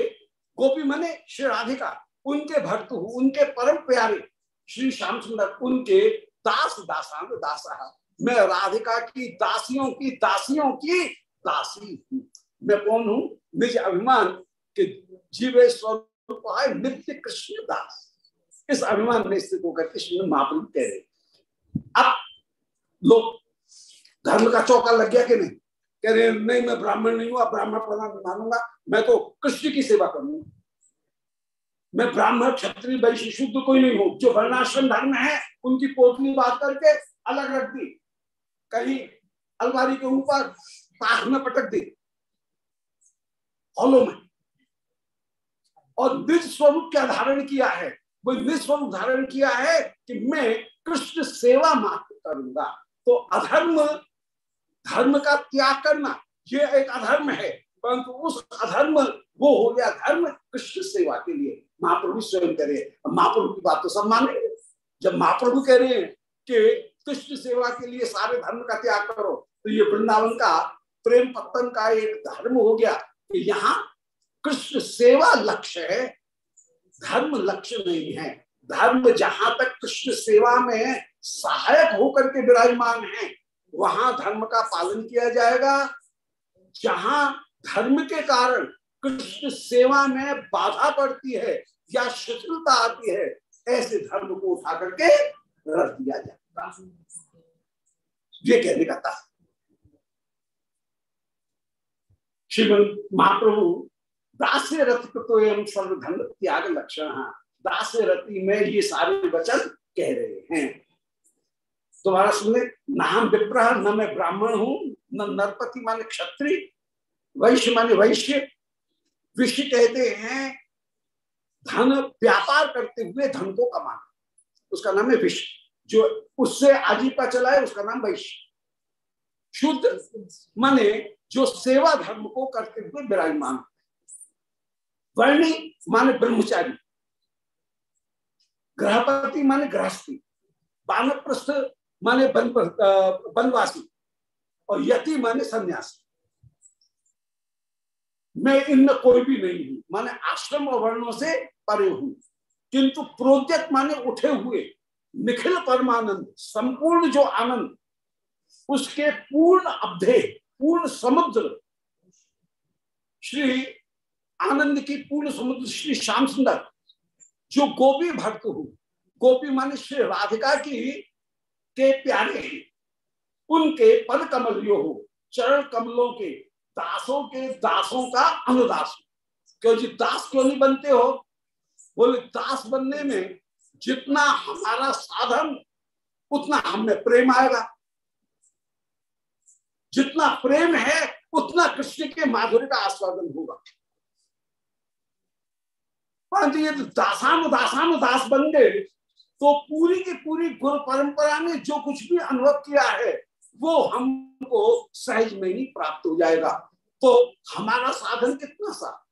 गोपी मने श्री राधिका, उनके भक्त हूँ, उनके परम प्यारे श्री श्याम सुंदर उनके दास दासान दासा। मैं राधिका की दासियों की दासियों की दासी हूँ। मैं कौन हूँ निज अभिमान के जीवे स्वरूप है नित्य कृष्ण दास। इस अभिमान में स्थित होकर कृष्ण महाप्रभु कह रहे अब लोग धर्म का चौका लग गया कि नहीं? कह रहे नहीं, मैं ब्राह्मण नहीं हूँ ब्राह्मण प्रधान मानूँगा, मैं तो कृष्ण की सेवा करूँगा। मैं ब्राह्मण, क्षत्रिय, वैश्य, शुद्ध कोई नहीं हूँ, जो वर्णाश्रम धर्म है, उनकी पोतली बात करके अलग रख दी। कहीं अलमारी के ऊपर पाख में पटक दी। हॉलो में और निज स्वरूप क्या धारण किया है? वो निज स्वरूप धारण किया है कि मैं कृष्ण सेवा मात्र करूँगा। तो अधर्म, धर्म का त्याग करना, ये एक अधर्म है। परंतु उस अधर्म, वो हो गया धर्म कृष्ण सेवा के लिए। महाप्रभु स्वयं करे महाप्रभु की बात तो सब मानेंगे जब महाप्रभु कह रहे हैं कि कृष्ण सेवा के लिए सारे धर्म का त्याग करो तो ये वृंदावन का प्रेम पतन का एक धर्म हो गया। यहाँ कृष्ण सेवा लक्ष्य है, धर्म लक्ष्य नहीं है। धर्म जहाँ तक कृष्ण सेवा में सहायक होकर के विराजमान है, वहाँ धर्म का पालन किया जाएगा। जहाँ धर्म के कारण कृष्ण सेवा में बाधा पड़ती है या शिथिलता आती है, ऐसे धर्म को उठा करके रख दिया जाएगा। ये कहने का था श्रीमद महाप्रभु दास रथ तो सर्वधन त्याग लक्षण दास रति में ये सारे वचन कह रहे हैं। तुम्हारा सुनने न हम विप्रह, न मैं ब्राह्मण हूँ, न नरपति माने क्षत्रि वैश्य माने वैश्य। विश्व कहते हैं, धन व्यापार करते हुए धन को कमाना। उसका नाम है विश्व जो उससे आजीविका चलाए, उसका नाम वैश्य। शुद्ध माने जो सेवा धर्म को करते हुए विराजमान। वर्णी माने ब्रह्मचारी। ग्रहपति माने गृहस्थी। बानप्रस्थ माने वनवासी। और यति माने सन्यासी। मैं इनमें कोई भी नहीं हूँ। माने आश्रम और वर्णों से परे हूँ। किंतु प्रोद्यत माने उठे हुए निखिल परमानंद, संपूर्ण जो आनंद, उसके पूर्ण अब्धे पूर्ण समुद्र। श्री आनंद की पूर्ण समुद्र, श्री श्याम सुंदर, जो गोपी भक्त हो। गोपी माने श्री राधिका की के प्यारे हैं उनके पद कमल जो हो, चरण कमलों के दासों के दासों का अनुदास। क्यों जी दास क्यों नहीं बनते हो? बोले, दास बनने में जितना हमारा साधन, उतना हमें प्रेम आएगा। जितना प्रेम है, उतना कृष्ण के माधुर्य का आस्वादन होगा। परंतु यदि दासान दासान, दास बन गए तो पूरी की पूरी गुरु परंपरा ने जो कुछ भी अनुभव किया है, वो हमको सहज में ही प्राप्त हो जाएगा। तो हमारा साधन कितना सा?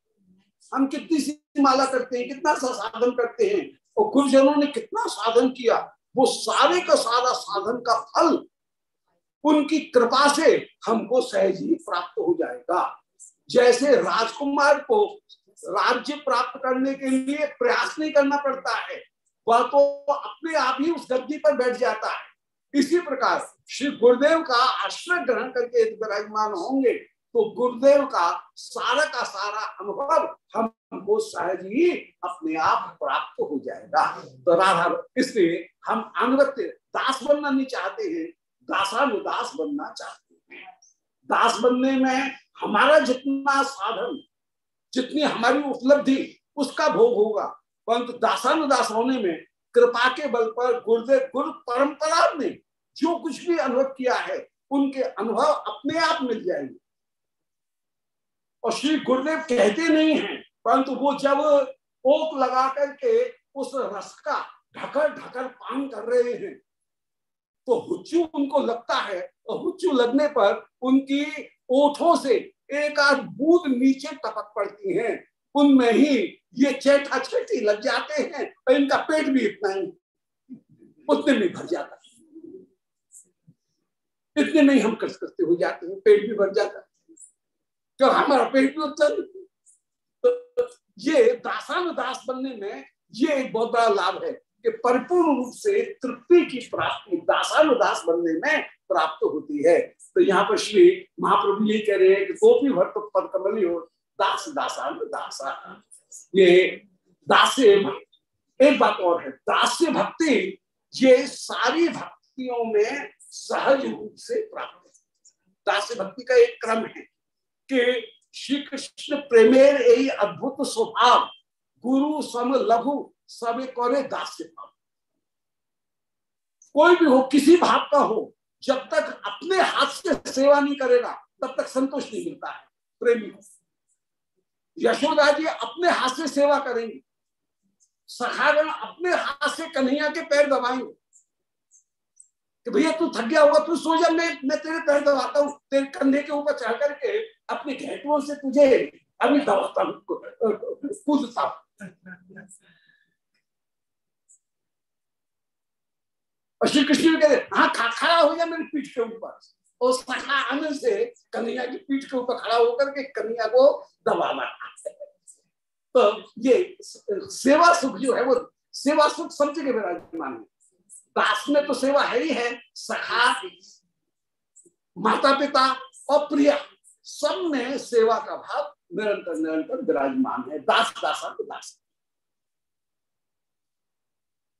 हम कितनी सी माला करते हैं, कितना सा साधन करते हैं, और गुरुजनों ने कितना साधन किया, वो सारे का सारा साधन का फल उनकी कृपा से हमको सहज ही प्राप्त हो जाएगा। जैसे राजकुमार को राज्य प्राप्त करने के लिए प्रयास नहीं करना पड़ता है, वह तो अपने आप ही उस गद्दी पर बैठ जाता है। इसी प्रकार श्री गुरुदेव का आश्रय ग्रहण करके विराजमान होंगे तो गुरुदेव का सारा का सारा अनुभव हमको सहज ही अपने आप प्राप्त हो जाएगा। तो राधा, इसलिए हम अनुगत्य दास बनना नहीं चाहते हैं। दासानुदास बनना चाहते हैं। दास बनने में हमारा जितना साधन, जितनी हमारी उपलब्धि, उसका भोग होगा। परंतु दासानुदास होने में कृपा के बल पर गुरुदेव गुरु परंपरा ने जो कुछ भी अनुभव किया है, उनके अनुभव अपने आप मिल जाएँगे। और श्री गुरुदेव कहते नहीं हैं, परंतु वो जब ओक लगा करके उस रस का ढकर ढकर पान कर रहे हैं तो हुच्चू उनको लगता है और हुच्चू लगने पर उनकी ओठों से एक आध बूंद नीचे टपक पड़ती हैं। उनमें ही ये चेठा छेटी लग जाते हैं और इनका पेट भी इतना ही, उतने में भर जाता है। इतने में ही हम कष्ट करते हो जाते हैं, पेट भी भर जाता है। क्यों? हमारा पेट भी उतना तो ये दासानुदास बनने में ये एक बहुत बड़ा लाभ है। कि परिपूर्ण रूप से तृप्ति की प्राप्ति, दासानुदास बनने में प्राप्त होती है। तो यहाँ पर श्री महाप्रभु ये कह रहे हैं कि गोपी भट्ट पद कमली हो दास दासानुदासा। ये दास्य एक बात और है, दास्य भक्ति ये सारी भक्तियों में सहज रूप से प्राप्त है। दास्य भक्ति का एक क्रम है कि श्री कृष्ण प्रेमेर यही अद्भुत स्वभाव, गुरु सम लघु सब करे दास्य भाव कोई भी हो, किसी भाव का हो, जब तक अपने हाथ से सेवा नहीं करेगा तब तक संतोष नहीं मिलता है, प्रेमी को यशोदा जी अपने हाथ से सेवा करेंगे। सखागण अपने हाथ से कन्हैया के पैर दबाएँगे। कि भैया, तू थक गया होगा, तू सो जा, मैं मैं तेरे पैर दबाता हूँ, तेरे कंधे के ऊपर चढ़ करके अपने घेटुओं से तुझे अभी दबाता हूँ, कूदता हूँ। और श्री कृष्ण भी कहते हाँ खा, खड़ा हो गया मेरी पीठ के ऊपर। और सखा आनंद से कन्हैया की पीठ के ऊपर खड़ा होकर के कन्हैया को दबाना तो ये सेवा सुख जो है वो, सेवा सुख सब जगह विराजमान है। दास में तो सेवा है ही है, सखा माता पिता और प्रिया, सब में सेवा का भाव निरंतर निरंतर विराजमान है। दास, दासा तो दास।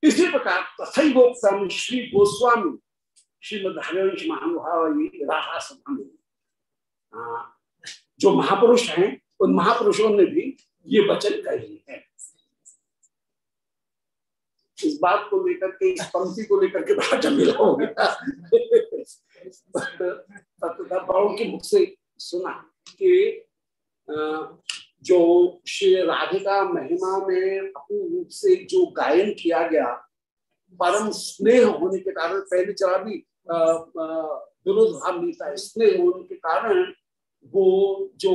इसी प्रकार तथोक्तम श्री गोस्वामी श्रीमद हरिवंश महानुभाव जो महापुरुष हैं उन महापुरुषों ने भी ये वचन कही है इस बात को लेकर के, इस पंक्ति को लेकर के बड़ा जमीला हो गया। बड़ों के मुख से सुना कि जो श्री राधिका महिमा में अपूर्ण रूप से जो गायन किया गया, परम स्नेह होने के कारण पहले चला भी विरोध भाव मिलता है स्नेह होने के कारण वो जो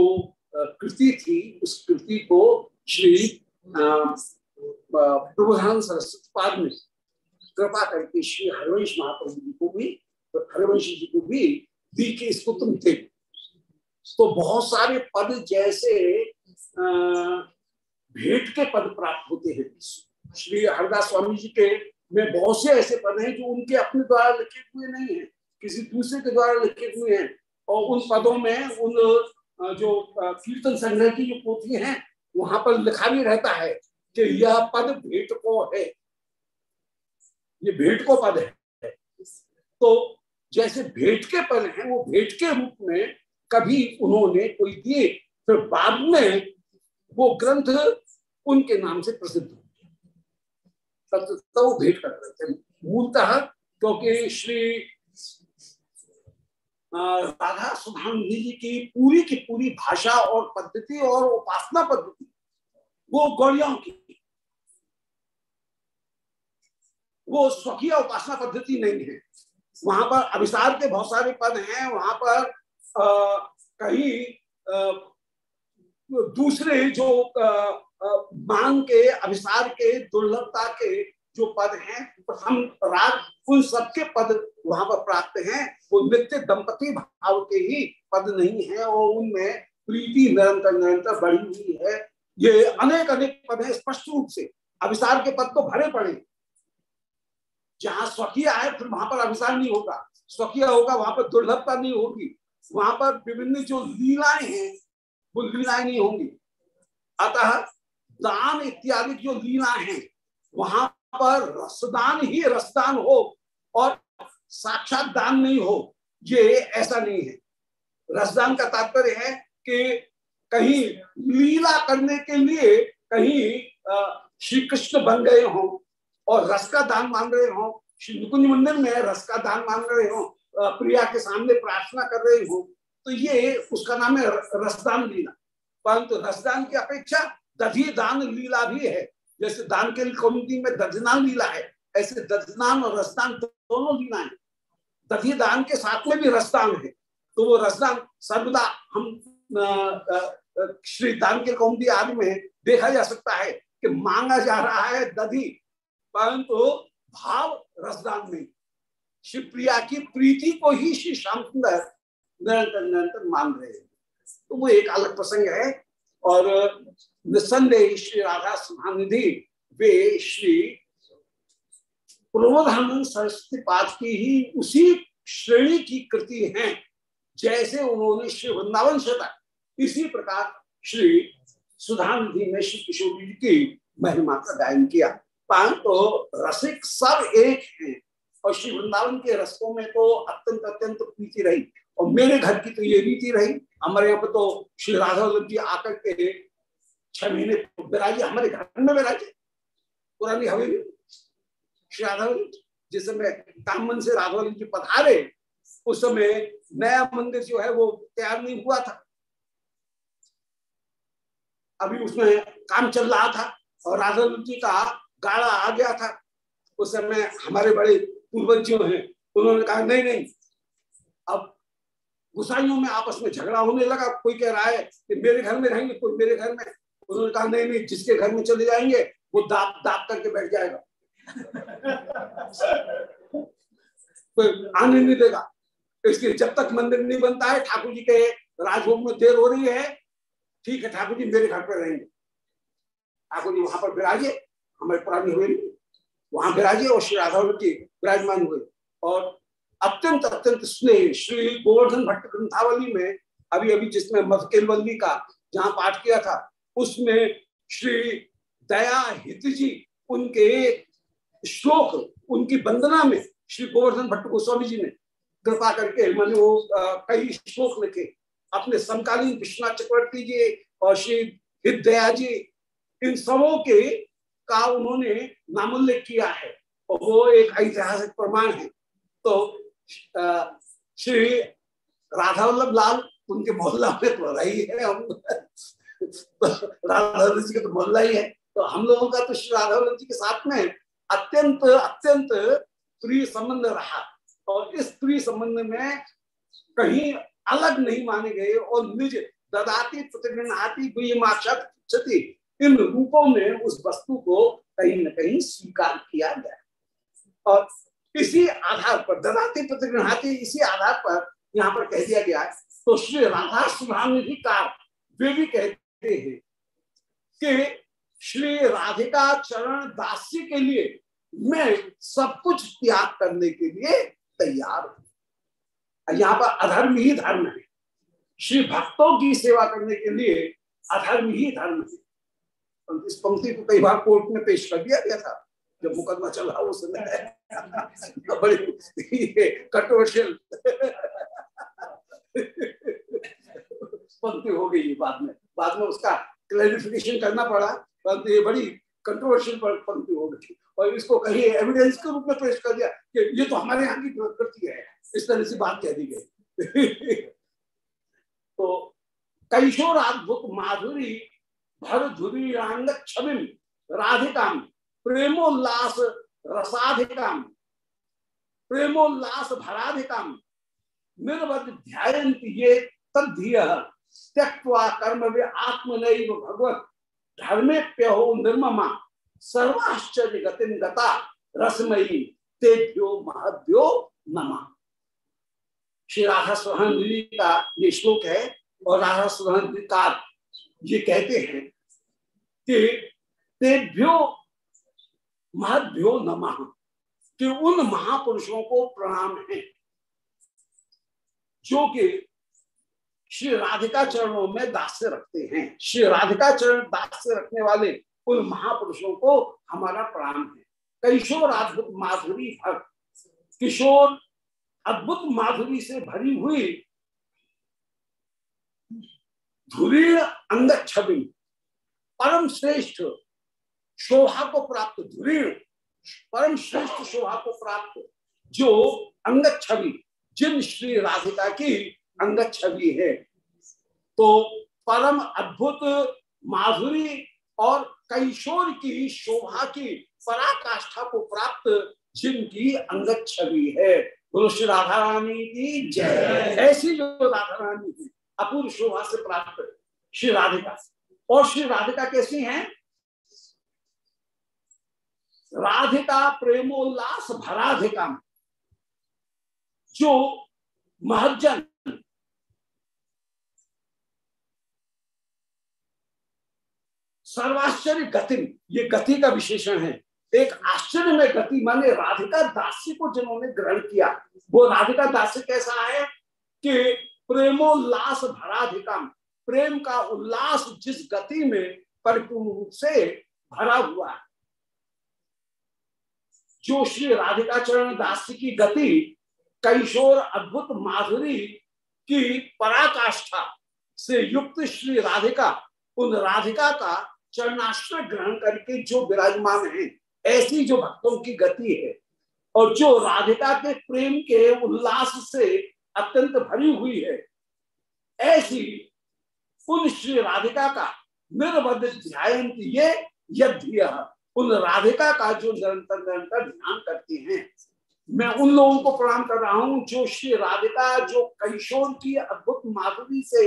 कृति थी, उस कृति को श्री प्रभुधान सरस्वती पाद में कृपा करके श्री हरिवंश महाप्रभु जी को भी, हरिवंश जी को भी दी के इसको तुम थे तो बहुत सारे पद जैसे भेंट के पद प्राप्त होते हैं। श्री हरदास स्वामी जी के में बहुत से ऐसे पद हैं जो उनके अपने द्वारा लिखे हुए नहीं है, किसी दूसरे के द्वारा लिखे हुए हैं। और उन पदों में उन जो कीर्तन संग्रह की जो पोथी हैं, वहाँ पर लिखा भी रहता है कि यह पद भेंट को है। ये भेंट को पद है। तो जैसे भेंट के पद हैं, वो भेंट के रूप में कभी उन्होंने कोई दिए, फिर बाद में वो ग्रंथ उनके नाम से प्रसिद्ध तो भेंट कर रहे थे। मूलतः क्योंकि श्री राधा सुधानंदी जी की पूरी की पूरी भाषा और पद्धति और उपासना पद्धति वो गौड़ियों की। वो स्वकीय उपासना पद्धति नहीं है। वहाँ पर अभिसार के बहुत सारे पद हैं। वहाँ पर आ, कहीं दूसरे जो मांग के, अभिसार के, दुर्लभता के जो पद हैं प्रथम राग उन सबके पद वहाँ पर प्राप्त हैं। वो नित्य दंपति भाव के ही पद नहीं है और उनमें प्रीति निरंतर निरंतर बढ़ी हुई है। ये अनेक अनेक पद है स्पष्ट रूप से। अभिसार के पद तो भरे पड़े। जहाँ स्वकीय है फिर वहाँ पर अभिसार नहीं होगा। स्वकीय होगा, वहाँ पर दुर्लभता नहीं होगी। वहाँ पर विभिन्न जो लीलाएँ हैं वो लीलाएँ नहीं होंगी। अतः दान इत्यादि जो लीला है, वहाँ पर रसदान ही रसदान हो और साक्षात दान नहीं हो, ये ऐसा नहीं है। रसदान का तात्पर्य है कि कहीं लीला करने के लिए कहीं श्री कृष्ण बन गए हों और रस का दान मांग रहे हो, श्री नुकुंज मंदिर में रस का दान मांग रहे हो प्रिया के सामने प्रार्थना कर रहे हो तो ये उसका नाम है रसदान लीला। परंतु रसदान की अपेक्षा दधी दान लीला भी है। जैसे दान के कौमुदी में दधनान लीला है, ऐसे दधनान और रसदान दोनों लीला है। दधी दान के साथ में भी रसदान है। तो वो रसदान सर्वदा हम श्री दान के कौमुदी आदि में देखा जा सकता है कि मांगा जा रहा है दधी। परंतु भाव रसदान में शिवप्रिया की प्रीति को ही श्री श्याम सुंदर निरंतर निरंतर मान रहे हैं। तो वो एक अलग प्रसंग है और निसंदेह श्री राधा सुधानिधि वे श्री प्रबोधानंद सरस्वती पाद की ही उसी श्रेणी की कृति हैं, जैसे उन्होंने श्री वृंदावन शतक इसी प्रकार श्री सुधानिधि ने श्री किशोर जी की महिमा का गायन किया। तो रसिक सब एक हैं और श्री वृंदावन के रसों में तो अत्यंत अत्यंत प्रीति रही। और मेरे घर की तो ये रीति रही, हमारे यहाँ पे तो श्री राधा जी आकर के छह महीने विराजे, हमारे घर में विराजे, पुरानी हवेली। श्री राधा जिस समय कामन से राघव जी पधारे, उस समय नया मंदिर जो है वो तैयार नहीं हुआ था। अभी उसमें काम चल रहा था और राधा जी का गाड़ा आ गया था। उस समय हमारे बड़े पूर्वज जो हैं, उन्होंने कहा, नहीं नहीं, अब गुसाइयों में आपस में झगड़ा होने लगा। कोई कह रहा है कि मेरे घर में रहेंगे, कोई मेरे घर में। उन्होंने कहा, नहीं नहीं, जिसके घर में चले जाएँगे, वो दाप दाप करके बैठ जाएगा। कोई आने नहीं देगा। इसलिए जब तक मंदिर नहीं बनता है, ठाकुर जी के राजभोग में देर हो रही है, ठीक है, ठाकुर जी मेरे घर पर रहेंगे। ठाकुर जी वहाँ पर विराजे, हमारे पुरानी हुए वहाँ विराजे और श्री राघव जी विराजमान हुए। और अत्यंत अत्यंत स्नेह, श्री गोवर्धन भट्ट ग्रंथावली में अभी अभी जिसमें मधकेलवल्ली का जहाँ पाठ किया था, उसमें श्री दया हित जी, उनके श्लोक, उनकी वंदना में श्री गोवर्धन भट्ट गोस्वामी जी ने कृपा करके, मैंने वो कई श्लोक लिखे। अपने समकालीन विश्वनाथ चक्रवर्ती जी और श्री हित दया जी, इन सबों के का उन्होंने नामोल्लेख किया है। वो एक ऐतिहासिक प्रमाण है। तो श्री राधा वल्लभ लाल उनके मोहल्ला में तो रही है हम। तो राधा जी का तो मोहल्ला ही है। तो हम लोगों का तो श्री राधा जी के साथ में अत्यंत अत्यंत प्रिय संबंध रहा। और इस प्रिय संबंध में कहीं अलग नहीं माने गए और निज ददाती प्रतिगृहाती क्षति इन रूपों में उस वस्तु को कहीं न कहीं स्वीकार किया गया। और इसी आधार पर, ददाती प्रतिगृहाती इसी आधार पर यहाँ पर कह दिया गया तो श्री राधा सुधानिधिकार वे भी कहते हैं कि श्री राधिका चरण दासी के लिए मैं सब कुछ त्याग करने के लिए तैयार हूँ। यहाँ पर अधर्म ही धर्म है। श्री भक्तों की सेवा करने के लिए अधर्म ही धर्म है। इस पंक्ति को कई बार कोर्ट में पेश कर दिया गया था। जब मुकदमा चल उस समय। बड़ी कंट्रोवर्शियल। पंक्ति हो गई बाद में। बाद में उसका क्लैरिफिकेशन करना पड़ा, परंतु ये बड़ी कंट्रोवर्शियल पंक्ति हो गई। और इसको कहीं एविडेंस के रूप में पेश कर दिया कि ये तो हमारे यहाँ की प्रकृति है। इस तरह से बात कह दी गई। तो कैशोर अद्भुत माधुरी भर धुरी रंग छवि राधिकाम। प्रेमोल्लास रसाधिकाम। प्रेमोल्लास भराधिकाम। निर्वध ध्यान ये तद्धिय। त्यक्वा कर्म वे आत्मनैव भगवत धर्मे प्यो निर्ममा। सर्वाश्चर्य गतिन गता रसमयी तेभ्यो महद्यो नमा। श्री राधा सोहन का ये श्लोक है और राधा सोहन का ये कहते हैं कि तेभ्यो महद्यो नमः। कि उन महापुरुषों को प्रणाम है। जो कि श्री राधिका चरणों में दास्य रखते हैं। श्री राधिका चरण दास्य रखने वाले उन महापुरुषों को हमारा प्रणाम है। किशोर अद्भुत माधुरी भर। किशोर अद्भुत माधुरी से भरी हुई धुरी अंग छवि परम श्रेष्ठ शोभा को प्राप्त धुरीण परम श्रेष्ठ शोभा को प्राप्त जो अंगत छवि जिन श्री राधिका की अंगत छवि है। तो परम अद्भुत माधुरी और कैशोर की शोभा की पराकाष्ठा को प्राप्त जिनकी अंगत छवि है राधा रानी की जय। ऐसी जो राधा रानी की अपूर्व शोभा से प्राप्त श्री राधिका और श्री राधिका कैसी हैं? राधिका प्रेमोल्लास भराधिका। जो महजन सर्वाश्चर्य गति, ये गति का विशेषण है। एक आश्चर्य में गति, माने राधिका दासी को जिन्होंने ग्रहण किया, वो राधिका दासी कैसा है कि प्रेमोल्लास भराधिका, प्रेम का उल्लास जिस गति में परिपूर्ण रूप से भरा हुआ है। जो श्री राधिका चरण दास की गति, कैशोर अद्भुत माधुरी की पराकाष्ठा से युक्त श्री राधिका, उन राधिका का चरणाश्रय ग्रहण करके जो विराजमान है, ऐसी जो भक्तों की गति है, और जो राधिका के प्रेम के उल्लास से अत्यंत भरी हुई है, ऐसी उन श्री राधिका का निर्बद्ध ध्यान ये यद्य उन राधिका का जो निरंतर निरंतर ध्यान करती हैं, मैं उन लोगों को प्रणाम कर रहा हूँ जो श्री राधिका, जो कैशोर की अद्भुत माधुरी से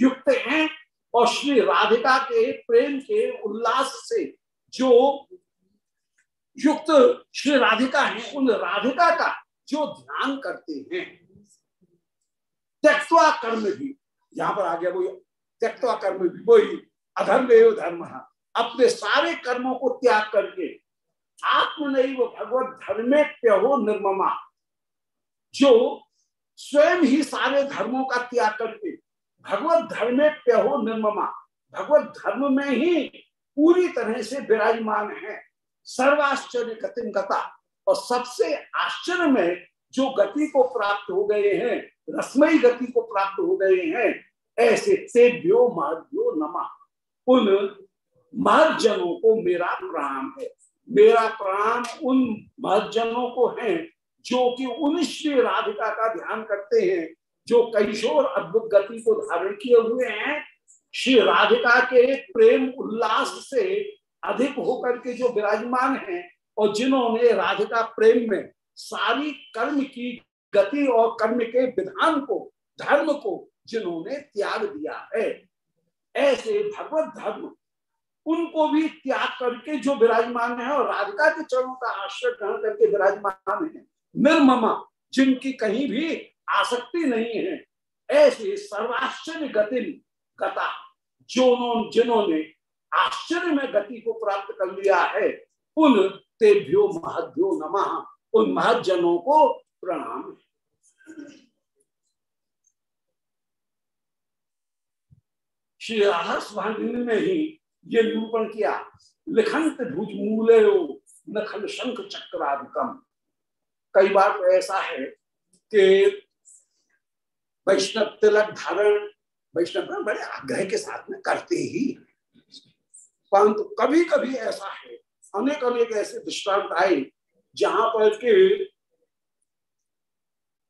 युक्त हैं और श्री राधिका के प्रेम के उल्लास से जो युक्त श्री राधिका है, उन राधिका का जो ध्यान करते हैं। त्यक्वा कर्म भी, यहाँ पर आ गया वही त्यक्वा कर्म भी वही अधर्म धर्म। अपने सारे कर्मों को त्याग करके आत्म नहीं वो भगवत धर्मे प्यो निर्ममा, जो स्वयं ही सारे धर्मों का त्याग करके भगवत धर्मे प्यो निर्ममा, भगवत धर्म में ही पूरी तरह से विराजमान है। सर्वाश्चर्य गतिम गता, और सबसे आश्चर्य में जो गति को प्राप्त हो गए हैं, रसमयी गति को प्राप्त हो गए हैं, ऐसे तेभ्यो महद्यो नमा। उन महजनों को मेरा प्रणाम है। मेरा प्रणाम उन महजनों को है जो कि उन श्री राधिका का ध्यान करते हैं, जो कैशोर अद्भुत गति को धारण किए हुए हैं। श्री राधिका के प्रेम उल्लास से अधिक होकर के जो विराजमान हैं और जिन्होंने राधिका प्रेम में सारी कर्म की गति और कर्म के विधान को, धर्म को जिन्होंने त्याग दिया है। ऐसे भगवत धर्म उनको भी त्याग करके जो विराजमान है और राधिका के चरणों का आश्रय ग्रहण करके विराजमान है। निर्ममा, जिनकी कहीं भी आसक्ति नहीं है, ऐसे सर्वाश्चर्य गति गता जो जिन्होंने आश्चर्य में गति को प्राप्त कर लिया है, उन तेभ्यो महद्यो नमः, उन महजनों को प्रणाम। श्री राधा स्वामी में ही ये निरूपण किया। लिखंत भुज मूले न खल शंख चक्राधिकम कई बार तो ऐसा है कि वैष्णव तिलक धारण, वैष्णव बड़े आग्रह के साथ में करते ही, परंतु कभी कभी ऐसा है अनेक अनेक ऐसे दृष्टांत आए, जहाँ पर के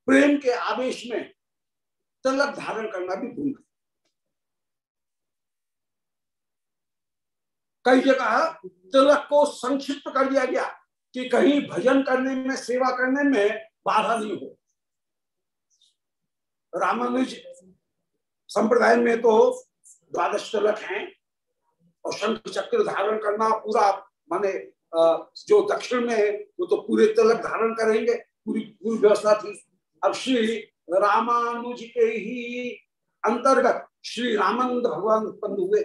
प्रेम के आवेश में तिलक धारण करना भी भूल कई जगह तिलक को संक्षिप्त कर दिया गया कि कहीं भजन करने में, सेवा करने में बाधा नहीं हो। रामानुज संप्रदाय में तो द्वादश तिलक हैं और शंख चक्र धारण करना पूरा, माने जो दक्षिण में है, वो तो पूरे तिलक धारण करेंगे, पूरी पूरी व्यवस्था थी। अब श्री रामानुज के ही अंतर्गत श्री रामानंद भगवान उत्पन्न हुए।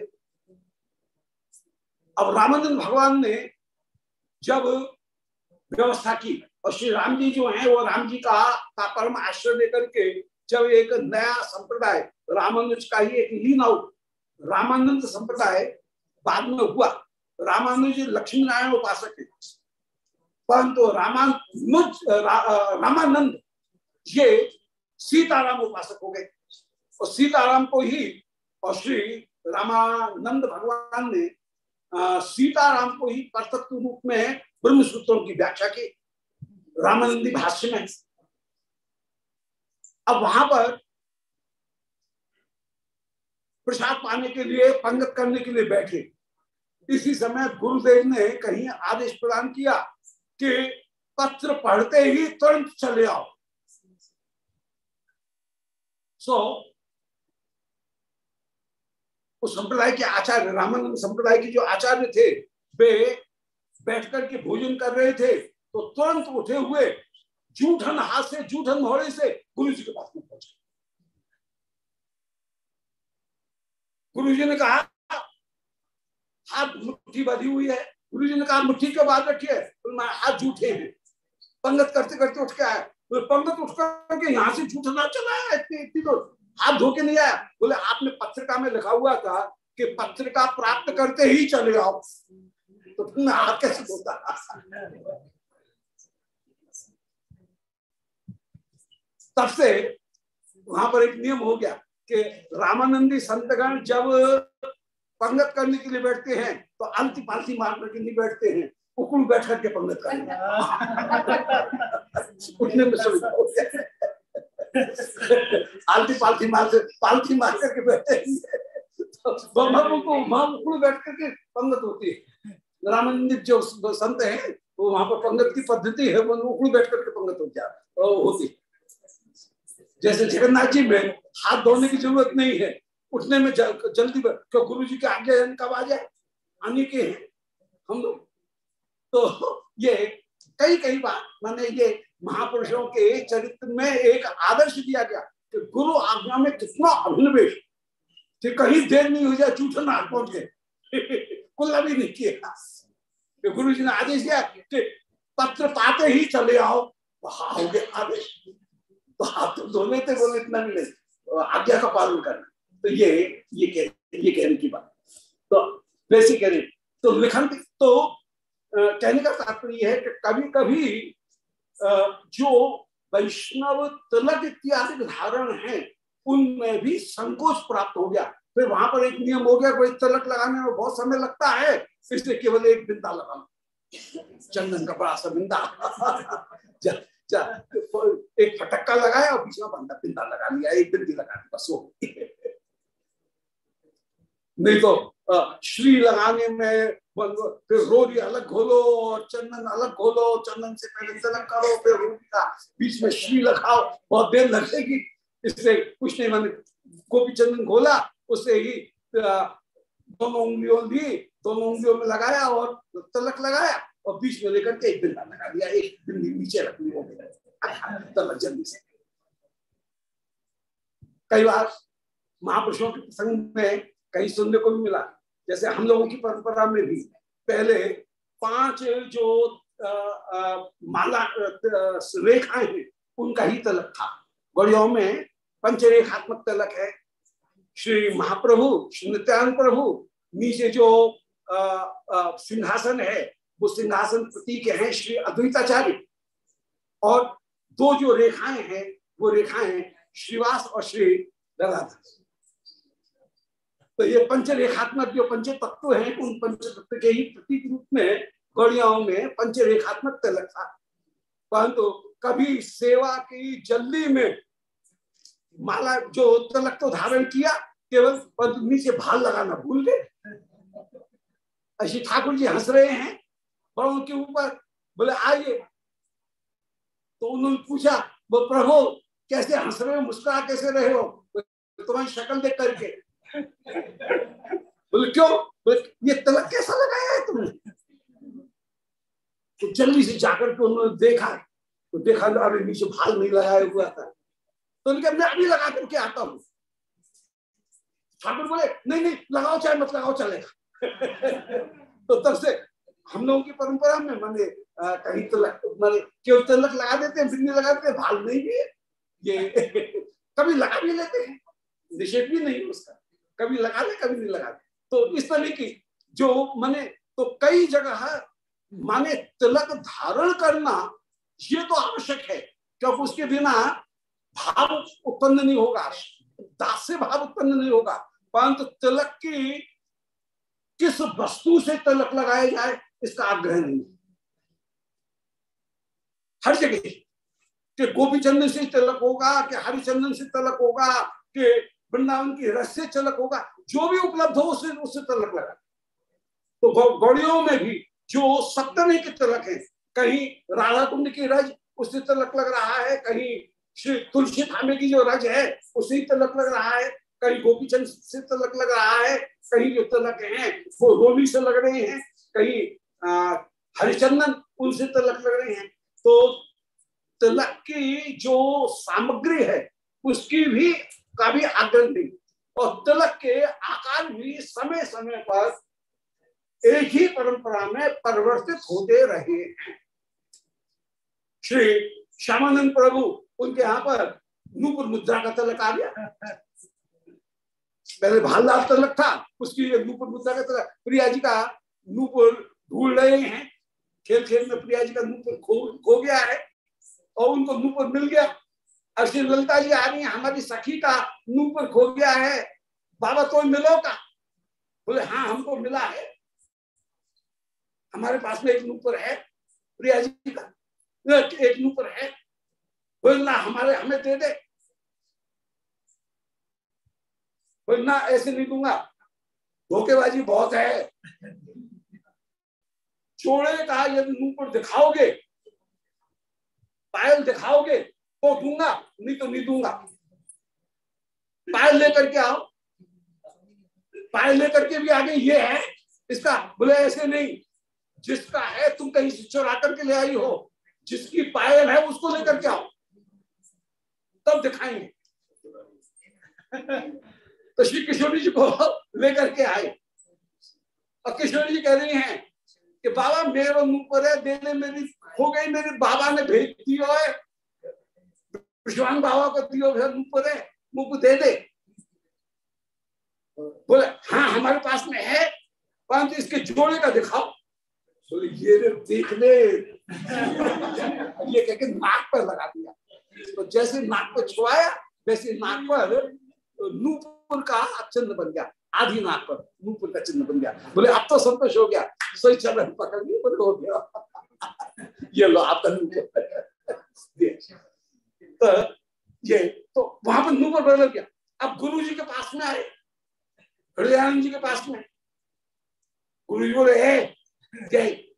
अब रामानंद भगवान ने जब व्यवस्था की और श्री राम जी जो हैं वो राम जी का, का परम आश्रय लेकर के जब एक नया संप्रदाय रामानुज का ही एक लीन आउट रामानंद संप्रदाय बाद में हुआ। रामानुज लक्ष्मी नारायण उपासक है परंतु रामानुज रामानंद ये सीताराम उपासक हो गए। और सीताराम को ही और श्री रामानंद भगवान ने सीताराम को ही परतत्व रूप में ब्रह्म सूत्रों की व्याख्या की। रामानंदी भाष्य में। अब वहाँ पर प्रसाद पाने के लिए पंगत करने के लिए बैठे। इसी समय गुरुदेव ने कहीं आदेश प्रदान किया कि पत्र पढ़ते ही तुरंत चले आओ। सो so, उस संप्रदाय के आचार्य, रामानंद संप्रदाय के जो आचार्य थे, वे बैठ करके भोजन कर रहे थे तो तुरंत उठे हुए जूठन हाथ से, जूठन घोड़े से गुरु जी के पास में पहुँचे। गुरु जी ने कहा, हाथ मुट्ठी बधी हुई है। गुरु जी ने कहा, मुट्ठी के बाद है? हाथ जूठे हैं। पंगत करते करते उठ के तो पंगत उठ करके यहाँ से जूठना चला है? इतनी इतनी तो हाथ धो के नहीं आया। बोले आपने पत्रिका में लिखा हुआ था कि पत्रिका प्राप्त करते ही चले जाओ तो तुमने हाथ कैसे धोता? तब से वहाँ पर एक नियम हो गया कि रामानंदी संतगण जब पंगत करने के लिए बैठते हैं तो अंति पालती मार करके नहीं बैठते हैं। उकुड़ बैठ करके पंगत करेंगे उठने में सुविधा हो गया। आलती पालती मार से पालती मार करके बैठे तो वहाँ उकुड़ बैठ करके पंगत होती है। रामानंदित जो संत है वो वहाँ पर पंगत की पद्धति है वो उकुड़ बैठ करके पंगत हो जा होती जैसे जगन्नाथ जी में हाथ धोने की ज़रूरत नहीं है उठने में जल, जल्दी क्यों गुरु जी के आज्ञा कब आ जाए आने के हम लोग। तो ये कई कई बार मैंने ये महापुरुषों के चरित्र में एक आदर्श दिया गया कि गुरु आज्ञा में कितना अभिनिवेश। कि कहीं देर नहीं हो जाए चूठन हाथ पहुँच। गए कुल्ला भी नहीं किया। गुरु जी ने आदेश दिया कि पत्र पाते ही चले आओ। तो हाँ गया आदेश। तो हाथ तो धोने थे, बोले, इतना नहीं आज्ञा का पालन करना। तो ये ये कह, ये कहने की बात। तो वैसे कह रहे तो लिखन तो कहने का तात्पर्य है कि कभी कभी जो वैष्णव तिलक इत्यादि धारण है, उनमें भी संकोच प्राप्त हो गया। फिर वहाँ पर एक नियम हो गया, कोई तिलक लगाने में बहुत समय लगता है, इसलिए केवल एक बिंदा लगा चंदन का बड़ा सा बिंदा। एक फटक्का लगाया और बीच में बंदा पिंदा लगा लिया, एक बिंदी लगा दी, बस वो। नहीं तो श्री लगाने में फिर रोरी अलग घोलो चंदन अलग घोलो चंदन से पहले तिलक करो, फिर रोरी का बीच में श्री लगाओ, बहुत देर लगेगी। इससे कुछ नहीं, मैंने गोपी चंदन घोला उससे ही दोनों उंगलियों ली, दोनों उंगलियों में लगाया और तलक लगाया, और बीच में लेकर के एक बिंदा लगा दिया, एक बिंदी नीचे रख ली गया जल्दी से। कई बार महापुरुषों के प्रसंग में कहीं सुनने को भी मिला। जैसे हम लोगों की परंपरा में भी पहले पाँच जो आ, आ, माला रेखाएँ हैं उनका ही तलक था। गड़ियों में पंचरेखात्मक तलक है। श्री महाप्रभु श्री नित्यानंद प्रभु नीचे जो सिंहासन है वो सिंहासन प्रतीक है श्री अद्वैताचार्य। और दो जो रेखाएँ हैं वो रेखाएँ श्रीवास और श्री गदाधर तो ये पंचरेखात्मक जो पंच तत्व है, उन पंच तत्व के ही प्रतीक रूप में गौड़ियाओं में पंचरेखात्मक तलक था। परंतु कभी सेवा की जल्दी में माला जो तलक तो धारण किया, केवल नीचे भाल लगाना भूल गए। अशी ठाकुर जी हंस रहे हैं, बड़ों के ऊपर, बोले, आइए। तो उन्होंने पूछा, वो प्रभु, कैसे हंस रहे हो, मुस्कुरा कैसे रहे हो? तुम्हारी शक्ल देख करके। बोले, क्यों? ये तलक कैसा लगाया है तुमने? तो जल्दी से जाकर के उन्होंने देखा तो देखा अरे नीचे भाल नहीं लगाया हुआ था। तो उनके मैं अभी लगा करके आता हूँ। ठाकुर बोले, नहीं नहीं, लगाओ चाहे मत, लगाओ चलेगा। तो तब से हम लोगों की परंपरा में मैंने कहीं तो मैंने केवल तलक लगा देते हैं बिन्नी लगा देते भाग नहीं भी है ये कभी लगा भी लेते हैं, निषेध भी नहीं उसका। कभी लगा ले कभी नहीं लगा तो इस तरह की जो माने तो कई जगह माने तिलक धारण करना, ये तो आवश्यक है, क्योंकि उसके बिना भाव उत्पन्न नहीं होगा दास से भाव उत्पन्न नहीं होगा। परंतु तिलक की, किस वस्तु से तिलक लगाया जाए, इसका आग्रह नहीं हर जगह, कि गोपी चंदन से तिलक होगा, कि हरिचंदन से तिलक होगा, कि वृंदावन की रस से तिलक होगा, जो भी उपलब्ध हो उससे उससे तलक लगा। तो गौड़ियों में भी जो सप्तमी के तिलक है, कहीं राधा कुंड की रज उससे तलक लग रहा है, कहीं श्री तुलसी थामे की जो रज है, उसे तिलक लग रहा है, कहीं गोपीचंद से तलक लग रहा है, कहीं जो तिलक है, वो रोली से लग रहे हैं, कहीं हरिचंदन उनसे तलक लग रहे हैं। तो तिलक की जो सामग्री है, उसकी भी का भी आग्रह नहीं। और तिलक के आकार भी समय समय पर एक ही परंपरा में परिवर्तित होते रहे हैं। श्री श्यामानंद प्रभु, उनके यहाँ पर नूपुर मुद्रा का तलक आ गया। पहले भाललाल तलक था, उसकी नूपुर मुद्रा का तलक। प्रिया जी का नूपुर ढूंढ रहे हैं। खेल खेल में प्रिया जी का नूपुर खो खो गया है और उनको नूपुर मिल गया। श्री ललिता जी आ रही है, हमारी सखी का नूपुर खो गया है, बाबा तो मिलो का। बोले हाँ हमको मिला है। हमारे पास में एक नूपुर है, प्रिया जी का। एक नूपुर है। बोलना हमारे, हमें दे दे। बोलना ऐसे नहीं दूँगा। धोखेबाजी बहुत है। चोड़े का यदि नूपुर दिखाओगे, पायल दिखाओगे तो दूँगा, नहीं तो नहीं दूँगा। पायल लेकर के आओ। पायल लेकर के भी आगे ये है, इसका बोले, ऐसे नहीं। जिसका है, तुम कहीं से चुरा करके ले आई हो। जिसकी पायल है, उसको लेकर के आओ। तब दिखाएँगे। तो श्री किशोरी जी को लेकर के आए। और किशोरी जी कह रही हैं कि, बाबा, मेरे मुँह पर है, देने मेरी, हो गई मेरे, बाबा ने भेज दी है। विश्वान बाबा को दियो पर मुँह दे दे। बोले हाँ हमारे पास में है, परंतु इसके जोड़े का दिखाओ। बोले, ये देख ले। ये कह के नाक पर लगा दिया। तो जैसे नाक पर छुआया, वैसे नाक पर नूपुर का चिन्ह बन गया। आधी नाक पर, नूपुर का चिन्ह बन गया। बोले, अब तो संतोष हो गया। सही चल रहे पकड़ लिए बोले, हो गया। ये लो आपका नूपुर। तो ये तो वहाँ पर नूपुर बदल गया अब गुरु जी के पास में आए। हृदयानंद जी के पास में गुरु जी बोले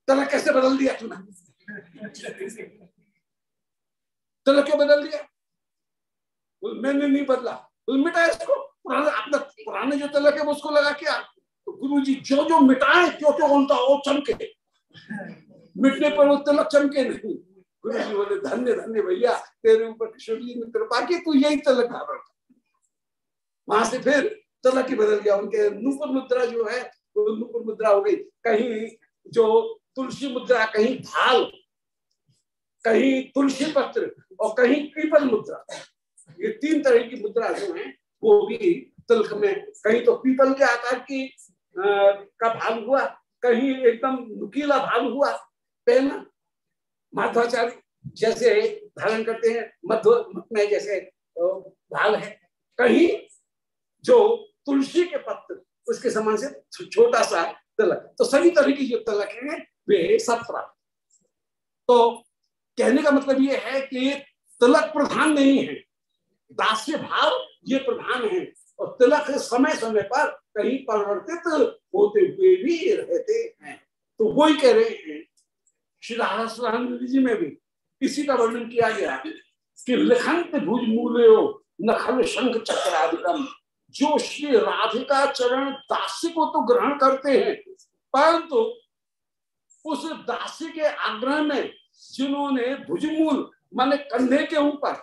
तला कैसे बदल दिया तूने? तला क्यों बदल दिया? मैंने नहीं बदला। मिटा इसको। पुराना अपना पुराने जो तलक है उसको लगा के तो गुरु जी जो जो मिटाए क्यों क्यों उनका वो चमके। मिटने पर वो तिलक चमके नहीं। गुरु जी बोले धन्य धन्य भैया तेरे ऊपर किशोर जी ने कृपा की तू यही तलक धारण वहाँ से फिर तलक ही बदल गया। उनके नुपुर मुद्रा जो है वो तो नुपुर मुद्रा हो गई। कहीं जो तुलसी मुद्रा कहीं थाल कहीं तुलसी पत्र और कहीं पीपल मुद्रा ये तीन तरह की मुद्रा जो है वो भी तिलक में कहीं तो पीपल के आकार की आ, का भाग हुआ कहीं एकदम नुकीला भाग हुआ पहना माधवाचार्य जैसे धारण करते हैं, मध्य में जैसे भाग है। कहीं जो तुलसी के पत्र उसके समान से छोटा सा तिलक। तो सभी तरह की जो तिलक है, वे सब प्राप्त तो कहने का मतलब ये है कि तिलक प्रधान नहीं है। दास्य भाव ये प्रधान है। और तिलक समय समय पर कहीं परिवर्तित होते हुए भी रहते हैं। तो वही कह रहे हैं श्री राधानंद जी में भी इसी का वर्णन किया गया कि लिखंत भुज मूल्यो नखल शंख चक्रादिकम जो श्री राधिका चरण दासी को तो ग्रहण करते हैं, परंतु तो उस दासी के आग्रह में जिन्होंने भुजमूल, माने कंधे के ऊपर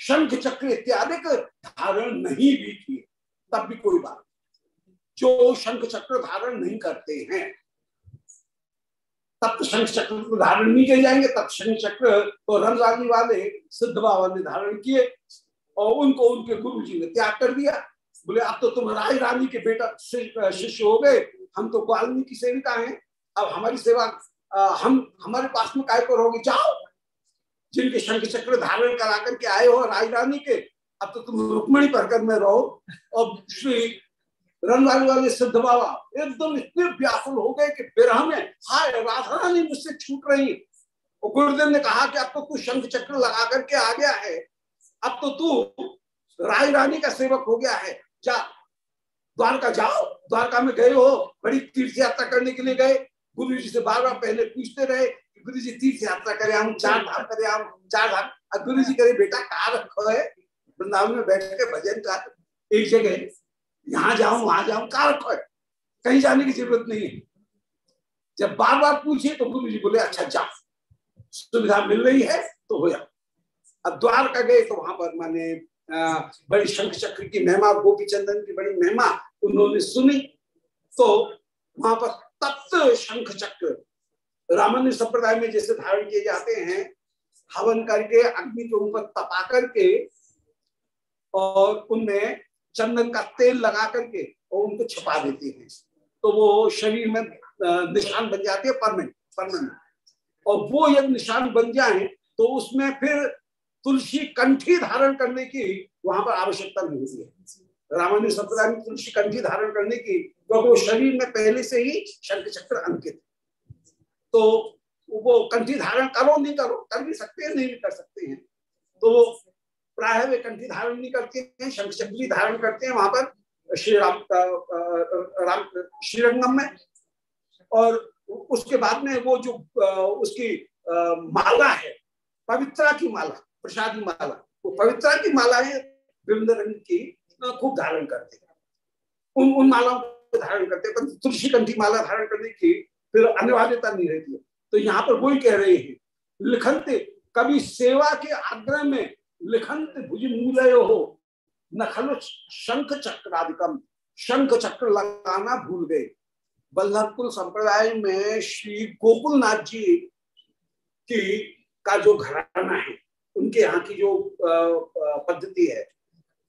शंख चक्र इत्यादि धारण नहीं भी किए, तब भी कोई बात जो शंख चक्र धारण नहीं करते हैं तब तो शंख चक्र धारण नहीं किए जाएँगे, तब शंख चक्र तो रंगानी वाले सिद्ध बाबा ने धारण किए और उनको उनके गुरु जी ने त्याग कर दिया। बोले, अब तो तुम राय रानी के बेटा शिष्य हो गए। हम तो ग्वाल्मी की सेविका हैं। अब हमारी सेवा हम, हमारे पास में काय करोगे जाओ। जिनके शंख चक्र धारण करा करके आए हो राजधानी के, अब तो तुम रुक्मणी परकर में रहो और श्री रनवाली वाले सिद्ध बाबा एकदम इतने व्याकुल हो गए कि विरह में, हाय राधा रानी मुझसे छूट रही। और गुरुदेव ने कहा कि अब तो तू शंख चक्र लगा करके आ गया है। अब तो तू राय रानी का सेवक हो गया है। जा, द्वारका जाओ। द्वारका में गए हो, बड़ी तीर्थ यात्रा करने के लिए गए। गुरु जी से बार बार पहले पूछते रहे गुरु जी तीर्थ यात्रा करे हम, चार धाम करे हम, चार धाम। गुरु जी करे बेटा कहा रखो है। वृंदावन में बैठ के भजन का एक जगह यहाँ जाऊँ, वहाँ जाऊँ है कहीं जाने की ज़रूरत नहीं है। जब बार बार पूछिए तो गुरु जी बोले अच्छा जा सुविधा मिल रही है तो हो जाओ। अब द्वार का गए तो वहाँ पर माने बड़ी शंख चक्र की महिमा, गोपी चंदन की बड़ी महिमा उन्होंने सुनी। तो वहाँ पर तप्त शंख चक्र रामान्य संप्रदाय में जैसे धारण किए जाते हैं, हवन करके, अग्नि के ऊपर तपा करके और उनमें चंदन का तेल लगा करके और उनको छुपा देते हैं। तो वो शरीर में निशान बन जाते हैं परमानेंट परमानेंट और वो यदि निशान बन जाए तो उसमें फिर तुलसी कंठी धारण करने की वहाँ पर आवश्यकता नहीं होती है। रामायण संप्रदाय में तुलसी कंठी धारण करने की, क्योंकि वो शरीर में पहले से ही शंख चक्र अंकित तो वो कंठी धारण करो, नहीं करो, कर भी सकते हैं, नहीं भी कर सकते हैं। तो प्राय वे कंठी धारण नहीं करते हैं शंख चक्री धारण करते हैं वहाँ पर, श्री राम राम, श्रीरंगम में। और उसके बाद में वो जो उसकी माला है, पवित्रा की माला, प्रसादी माला, वो पवित्रा की मालाएँ विभिन्न रंग की खूब धारण करते हैं। उन उन मालाओं को धारण करते हैं, परंतु तुलसी कंठी माला धारण करने की फिर अनिवार्यता नहीं रहती है। तो यहाँ पर वही कह रहे हैं लिखनते कभी सेवा के आग्रह में लिखंत भुज मूल हो नखल शंख चक्राधिकम शंख चक्र लगाना भूल गए। बल्लभकुल संप्रदाय में श्री गोकुलनाथ जी की का जो घराना है, उनके यहाँ की जो पद्धति है,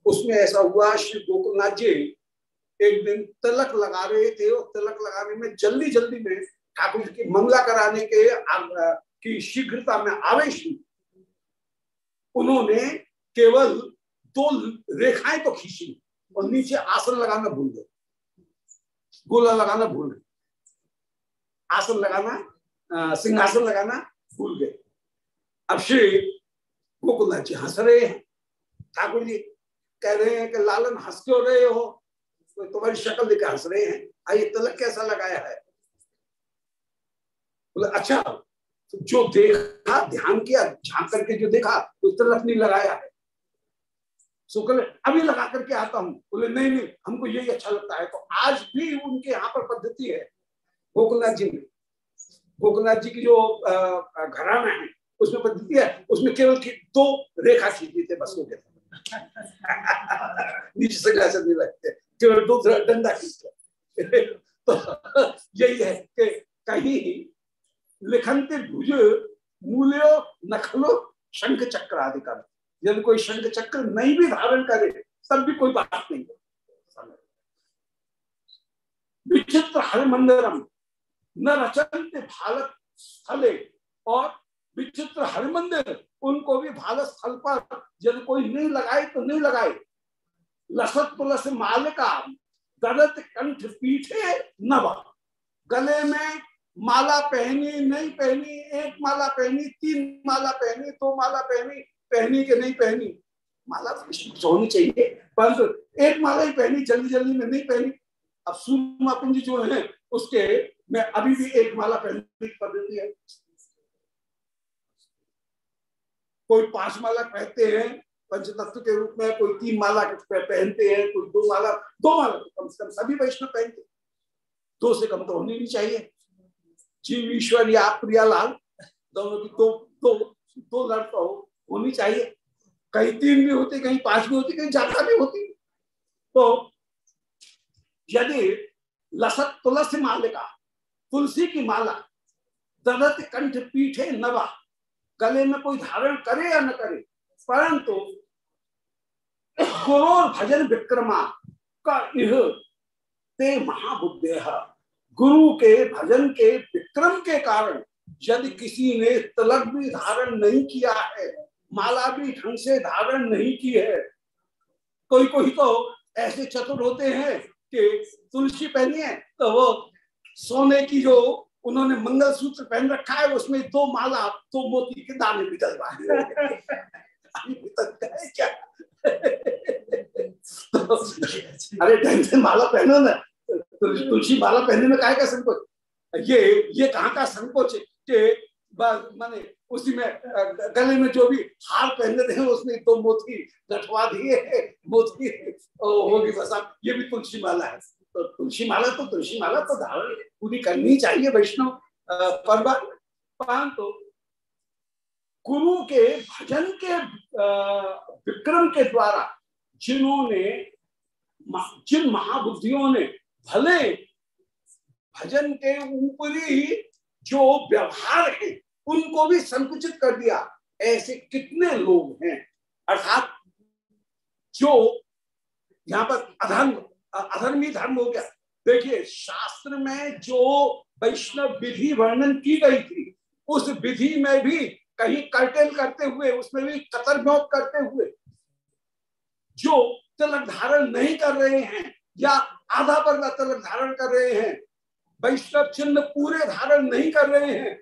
उसमें ऐसा हुआ, श्री गोकुलनाथ जी एक दिन तिलक लगा रहे थे और तिलक लगाने में जल्दी जल्दी में ठाकुर जी की मंगला कराने के की शीघ्रता में आवेश उन्होंने केवल दो रेखाएँ तो खींची और नीचे आसन लगाना भूल गए। गोला लगाना भूल गए। आसन लगाना सिंहासन लगाना भूल गए। अब श्री गोकुलनाथ जी हंस रहे हैं। ठाकुर जी कह रहे हैं कि लालन हंस क्यों रहे हो? तो तुम्हारी शक्ल देकर हंस रहे हैं। आइए, तिलक कैसा लगाया है? बोले अच्छा जो देखा, ध्यान किया, झाँक करके जो देखा तो तिलक नहीं लगाया है। शुक्ल अभी लगा करके आता हूँ। बोले, नहीं नहीं, हमको यही अच्छा लगता है। तो आज भी उनके यहाँ पर पद्धति है। गोकुलनाथ जी में। गोकुलनाथ जी की जो घराना है, उसमें पद्धति है। उसमें केवल की दो रेखा खींचती थे, बस गया नीचे से नहीं लगते। केवल दो डंडा खींचते तो यही है कि कहीं लिखनते भुज, मूल्यो, नखलो, शंख चक्र आदि का। यदि कोई शंख चक्र नहीं भी धारण करे, तब भी कोई बात नहीं। विचित्र हर मंदिरम न रचनते भारत स्थले, और विचित्र हर मंदिर उनको भी भारत स्थल पर यदि कोई नहीं लगाए तो नहीं लगाए। लसत तुलस मालिका दरत कंठ पीठे नवा। गले में माला पहनी, नहीं पहनी, एक माला पहनी, तीन माला पहनी, दो माला पहनी पहनी कि नहीं पहनी? माला तो होनी चाहिए। परंतु एक माला ही पहनी जल्दी जल्दी में नहीं पहनी। अब सूर्मा कुंज जो है, उसके में अभी भी एक माला पहनने की पद्धति है। कोई पाँच माला पहनते हैं, पंचतत्व के रूप में, कोई तीन माला पहनते हैं, कोई दो माला दो माला कम से कम सभी वैष्णव पहनते दो से कम तो होनी नहीं चाहिए। जीव ईश्वर या प्रियालाल दोनों की दो दो दो लड़का हो, होनी चाहिए। कहीं तीन भी होती, कहीं पाँच भी होती, कहीं ज़्यादा भी होती। तो यदि लसत तुलसी मालिका तुलसी की माला ददत कंठ पीठे नवा, गले में कोई धारण करे या न करे, परंतु भजन विक्रमा का यह ते महाबुद्धे गुरु के भजन के विक्रम के कारण यदि किसी ने तिलक भी धारण नहीं किया है माला भी ढंग से धारण नहीं की है कोई कोई तो ऐसे चतुर होते हैं कि तुलसी पहनी है तो वो सोने की जो उन्होंने मंगल सूत्र पहन रखा है उसमें दो माला दो मोती के दाने भी डलवा क्या? तो, अरे ढंग से माला पहनो ना। तुलसी माला पहनने में का संकोच? ये ये कहाँ का संकोच के माने उसी में गले में जो भी हार पहन पहने थे, उसमें दो मोती लटवा दिए मोती होगी बस आप, ये भी तुलसी माला है। तो तुलसी माला तो तुलसी माला तो धारण पूरी करनी चाहिए वैष्णव पर्व तो गुरु के भजन के विक्रम के द्वारा जिन्होंने जिन महाबुद्धियों ने भले भजन के ऊपरी ही जो व्यवहार है, उनको भी संकुचित कर दिया। ऐसे कितने लोग हैं? अर्थात जो यहाँ पर अधर्म, अधर्मी धर्म हो गया। देखिए, शास्त्र में जो वैष्णव विधि वर्णन की गई थी, उस विधि में भी कहीं कर्टेल करते हुए, उसमें भी कतर करते हुए, जो तिलक धारण नहीं कर रहे हैं या आधा पर तिलक धारण कर रहे हैं, वैष्णव चिन्ह पूरे धारण नहीं कर रहे हैं,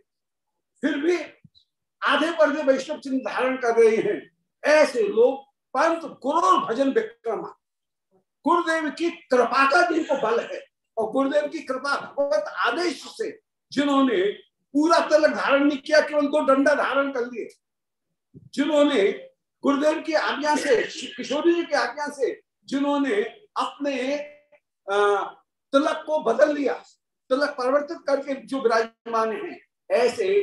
फिर भी आधे पर भी वैष्णव चिन्ह धारण कर रहे हैं। ऐसे लोग परंतु गुरु भजन विक्रमा, गुरुदेव की कृपा का जिनको बल है, और गुरुदेव की कृपा भगवत आदेश से जिन्होंने पूरा तलक धारण नहीं किया, केवल दो डंडा धारण कर लिए। जिन्होंने गुरुदेव की आज्ञा से किशोरी जी की आज्ञा से जिन्होंने अपने तिलक को बदल लिया। तिलक परिवर्तित करके जो विराजमान है, ऐसे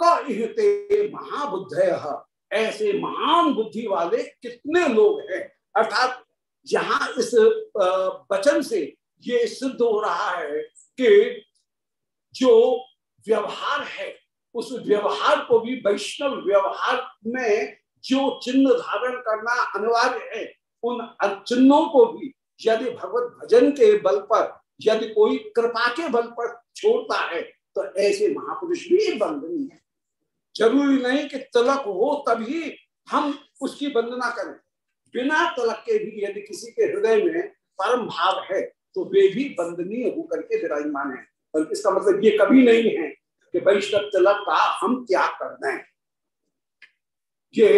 कहते महाबुद्ध ऐसे महान बुद्धि वाले कितने लोग हैं। अर्थात यहाँ इस वचन से ये सिद्ध हो रहा है कि जो व्यवहार है, उस व्यवहार को भी वैष्णव व्यवहार में जो चिन्ह धारण करना अनिवार्य है, उन चिन्हों को भी यदि भगवत भजन के बल पर, यदि कोई कृपा के बल पर छोड़ता है तो ऐसे महापुरुष भी बंधनी है। ज़रूरी नहीं कि तलक हो तभी हम उसकी वंदना करें। बिना तलक के भी यदि किसी के हृदय में परम भाव है तो वे भी वंदनीय होकर के विराजमान है। और इसका मतलब ये कभी नहीं है कि वैष्णव तलक का हम त्याग कर दें। ये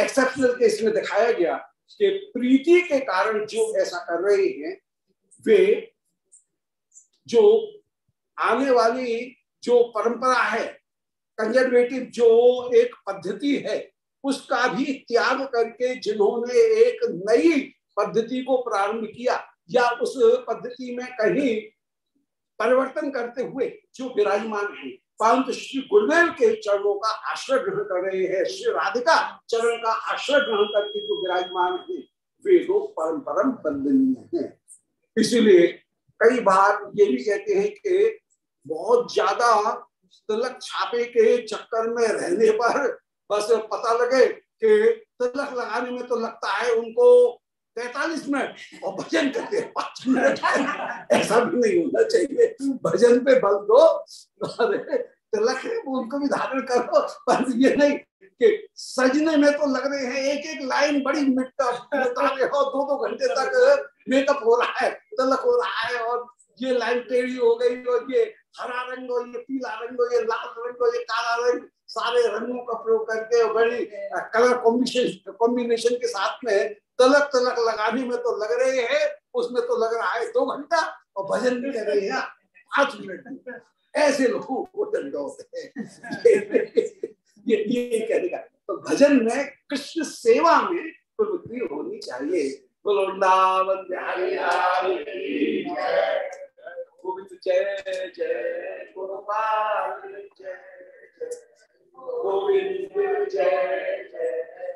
एक्सेप्शनल केस में दिखाया गया कि प्रीति के कारण जो ऐसा कर रहे हैं, वे जो आने वाली जो परंपरा है कंजर्वेटिव जो एक पद्धति है, उसका भी त्याग करके जिन्होंने एक नई पद्धति को प्रारंभ किया या उस पद्धति में कहीं परिवर्तन करते हुए जो विराजमान है। परंतु श्री गुरुदेव के चरणों का आश्रय ग्रहण कर रहे हैं। श्री राधिका चरण का आश्रय ग्रहण करके जो विराजमान है, वे लोग परम परम बंदनीय हैं। इसीलिए कई बार ये भी कहते हैं कि बहुत ज़्यादा तिलक छापे के चक्कर में रहने पर बस पता लगे कि तिलक लगाने में तो लगता है उनको तैतालीस मिनट और भजन करते पाँच मिनट। ऐसा भी नहीं होना चाहिए। भजन पे बल दो। तिलक है, वो उनको भी धारण करो। पर ये नहीं कि सजने में तो लग रहे हैं एक एक लाइन बड़ी मिट्टा हो दो दो घंटे तक मेकअप हो रहा है, तिलक हो रहा है और ये लाइन टेढ़ी हो गई और ये हरा रंग हो ये पीला रंग हो ये लाल रंग हो ये काला रंग, सारे रंगों का प्रयोग करके बड़ी कलर कॉम्बिनेशन कॉम्बिनेशन के साथ में तलक तलक लगाने में तो लग रहे हैं, उसमें तो लग रहा है दो घंटा और भजन भी कर रहे हैं, पाँच मिनट ऐसे लोगों को दंड होते हैं। ये ये कहने का तो भजन में, कृष्ण सेवा में प्रवृत्ति होनी चाहिए। वृंदावन गोविंद जय जय गोपाल जय गोविंद जय जय।